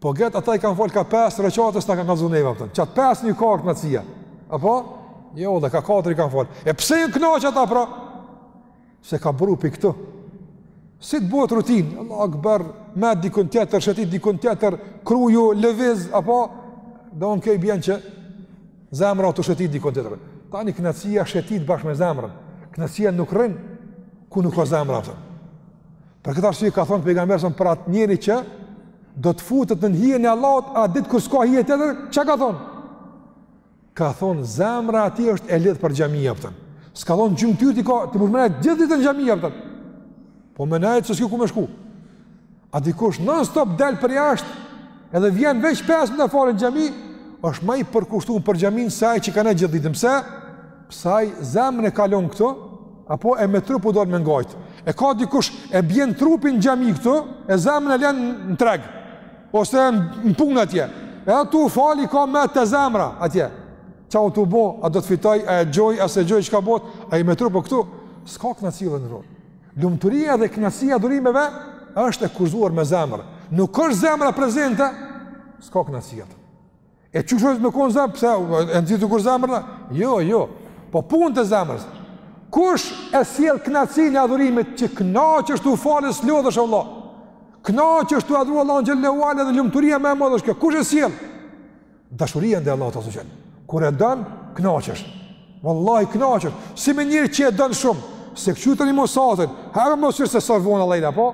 Po gjet ata i kanë fal ka pesë reqate s'ta kanë kallzu neve, a kupton. Qat pesë një kart knaqsia. Apo? Jo, edhe ka katër i kanë fal. E pse janë kënaq ata pra? Se ka buru pi këtu. Si të bëhet rutin, Allahu ekber, me dikun tjetër, shetit dikun tjetër, kruju, lëviz, apo? Dhe unë kjo bjen që zemra tu shetit dikun tjetër. Tani kënaqësia shetit bashkë me zemrën. Kënaqësia nuk rrin ku nuk ka zemra, a kupton. Për këtë arsye ka thënë pejgamberi sa për atë njeri që do të futet në hijen e Allahut at ditë kur s'ka hije tjetër, çka ka thënë? Ka thënë zemra e tij është e lidh për xhami, a kupton. S'ka thënë gjymtyrët i ka, ti mund me nejt gjithë ditën në xhami, a kupton. Po me nejt se s'ka ku me shku. A dikush non stop del për jashtë edhe vjen veç pesë minuta falet në xhami, është më i përkushtuar për xhamin se ai që ka nejt gjithë ditën. Pse? Pse ai zemrën e ka lon këtu, apo e me trup u dal me ngajt. E ka dikush e bjen trupin në xhami këtu, e zemrën e lën në treg ose në punë atje. Edhe tu u fal i ka mentë, zemra atje. Qa u tu bo, a do të fitoj, a e gjoj, a s'e gjoj, çka bohet, ai me trup o këtu, s'ka knaqsi dhe në rrë. Lumturia dhe knaqsia e adhurimeve është e kushtëzuar me zemër. Nuk është zemra prezente, s'ka knaqsi aty. E qysh është me kon zë, pse e nxitu kur zemra? Jo, jo. Po punët e zemrës. Kush e sjell kënaqësinë e adhurimit që kënaqesh tu u fal e s'lodhesh, vlla? Kënaqesh tu adhuru Allahun xhele ve ala dhe lumturia më e madhe është kjo. Kush e sjell? Dashuria ndaj Allahut azze ve xhel. Kur e don, kënaqesh. Vallahi kënaqesh. Si me njeri që e don shumë, s'e kqyr tani mo sahatin. Ha mos është se sa vonë Allahina, po?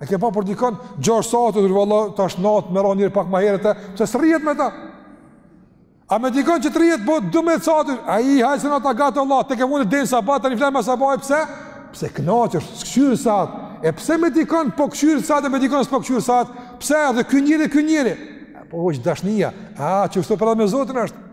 E ke pa për dikon, kqyr sahat, thu, valla, tash natë, me ra njërë pak ma herët e, pse s'rrihet me ta. A me dikon që të rrihet, po, dymbëdhjetë sahat, ai hajt se në ta gatë, Allah, të ke mundet deri n'sabah, tani flen n'sabah, e pse? Pse knaqesh, s'kqyr sahat, e pse me dikon po kqyr sahat, me dikon s'po kqyr sahat, pse edhe ky njeri, ky njeri. Po, është dashnija, a, qështu pra me Zotin është.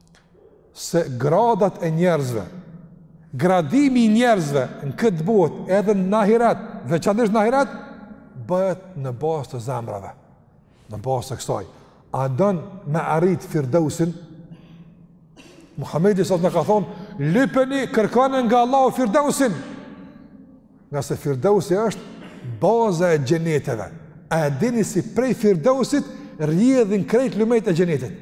se gradat e njerëzve, gradimi i njerëzve në këtë botë edhe në ahiret, veçanërisht në ahiret, bëhet në bazë të zemrave. Në bazë të kësaj, a don me arrit Firdausin? Muhamedi sot na ka thonë, "Lypeni, kërkoni nga Allahu Firdausin." Ngase Firdausi është baza e xheneteve. A e dini si prej Firdausit rrjedhin krejt lumejt e xhenetit.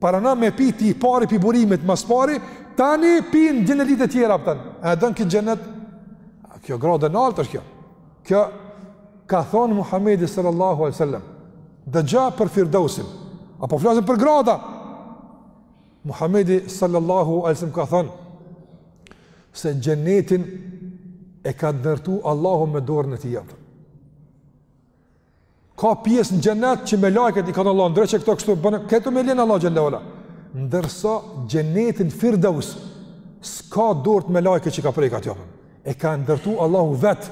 Paramendo me pi ti i pari pi burimit ma s'pari, tani pinë xhenetlit e tjerë, a kupton. A e don këtë xhenet? A kjo gradë e naltë është kjo. Kjo ka thonë Muhammedi sallallahu alejhi selam. Dëgja për Firdausin. A po flasim për grada? Muhamedi sallallahu alaihi wasallam ka thënë se xhenetin e ka ndërtu Allahu me dorën e tij atë. Ka pjesë në xhenet që melaiket i ka thën Allahu ndreqe këto kështu bën, këto me leje t'Allahut xhallahu ala. Ndërsa xhenetin Firdaus s'ka dorë t'melaiket që ka prek atë. E ka ndërtu Allahu vet.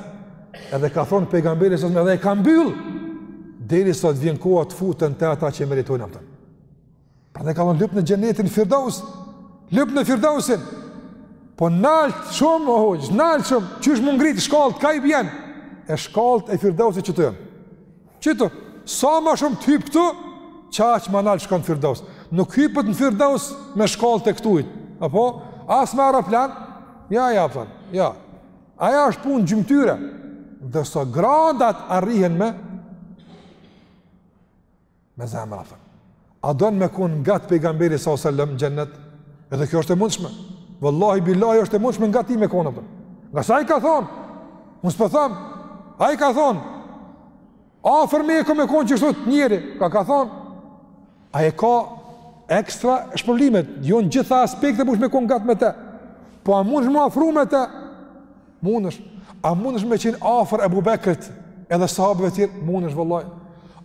Edhe ka thon pejgamberi alejhi selam edhe e ka mbyll derisa të vjen koha të futen te ata që e meritojnë atë. Prandaj ka thon lypne xhenetin firdaus, lypne firdausin, po naltë shumë, o hoxhë, naltë shumë, qysh m'u ngritë shkallët, ka i bjen, e shkallët e firdausit qitu jënë. Qitu, sa ma shumë të hypë këtu, qaq ma naltë shkon firdaus. Nuk hypet në firdaus me shkallët e ktuhit, apo, as me aeroplan, ja, ja, po thom, jo, ajo është punë gjymtyre, derisa gradat arrihen me, Me zemra, thom. A don me konë ngat pejgamberit salallahu alejhi ve selem në xhennet? Edhe kjo është e mundshme. Vallahi, billahi është e mundshme ngat tij me konë, thom. Ngase ai ka thonë? Unë s'po tham. Ai ka thonë. Afër meje ka me konë qeshtu njeri? Ka ka thonë? Ai i ka ekstra shpërlimet? Jo n'gjitha aspekte mundsh me konë ngat me te. Po a mundsh me u afru me te? Mundesh, a mundesh me qenë afër Ebu Bekrit edhe sahabëve tjerë? Mundesh, vallahi.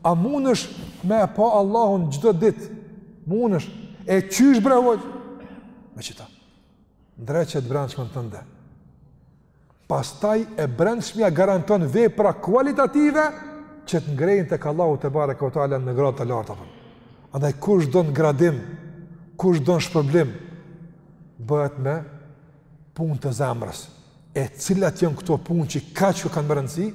A mundesh me e pa Allahun çdo dit? Mundesh, e qysh bre hoxhë? Me qita, ndreqe t'brendshmen tënde. Pastaj e brendshmja garanton vepra kualitative që të ngrejnë tek Allahu tebareke ve teala në gradë të lartë. Andaj, kush don gradim, kush don shpërblim, bëhet me punë të zemrës, e cilat janë këto punë që kaq kanë me rëndësi,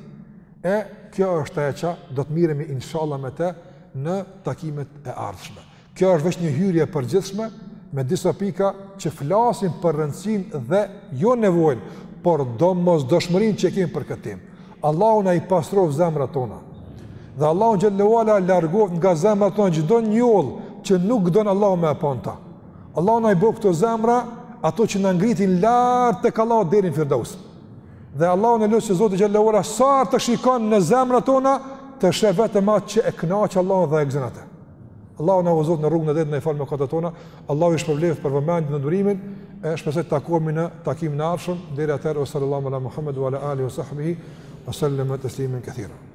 e kjo është ajo që do të miremi inshallah me te në takimet e ardhshme. Kjo është veç një hyrje e përgjithshme, me disa pika që flasin për rëndësinë dhe jo nevojën, por domosdoshmërinë që e kemi për këtë temë. Allahu na i pastroftë zemrat tona, dhe Allahu xhelle ve ala largoftë nga zemrat tona çdo njollë që nuk don Allahu me e pa n'ta. Allahu na i bëftë këto zemra ato që na ngritin lart tek Allah deri në Firdaus. Dhe Allahun e lus që Zoti xhallahu ala sa herë të shikon në zemrat tona të sheh vetëm atë që e kënaq Allahun dhe e gëzon atë. Allahu na udhëzoftë në rrugën e drejtë na i faltë mëkatet tona. Allahu ju shpërbleftë për vëmendjen dhe durimin. E shpresoj të takohemi në takimin e ardhshëm. Deri atëherë wa sallallahu ala Muhammed wa ala alihi wa sahbihi wa sallam taslima kathira.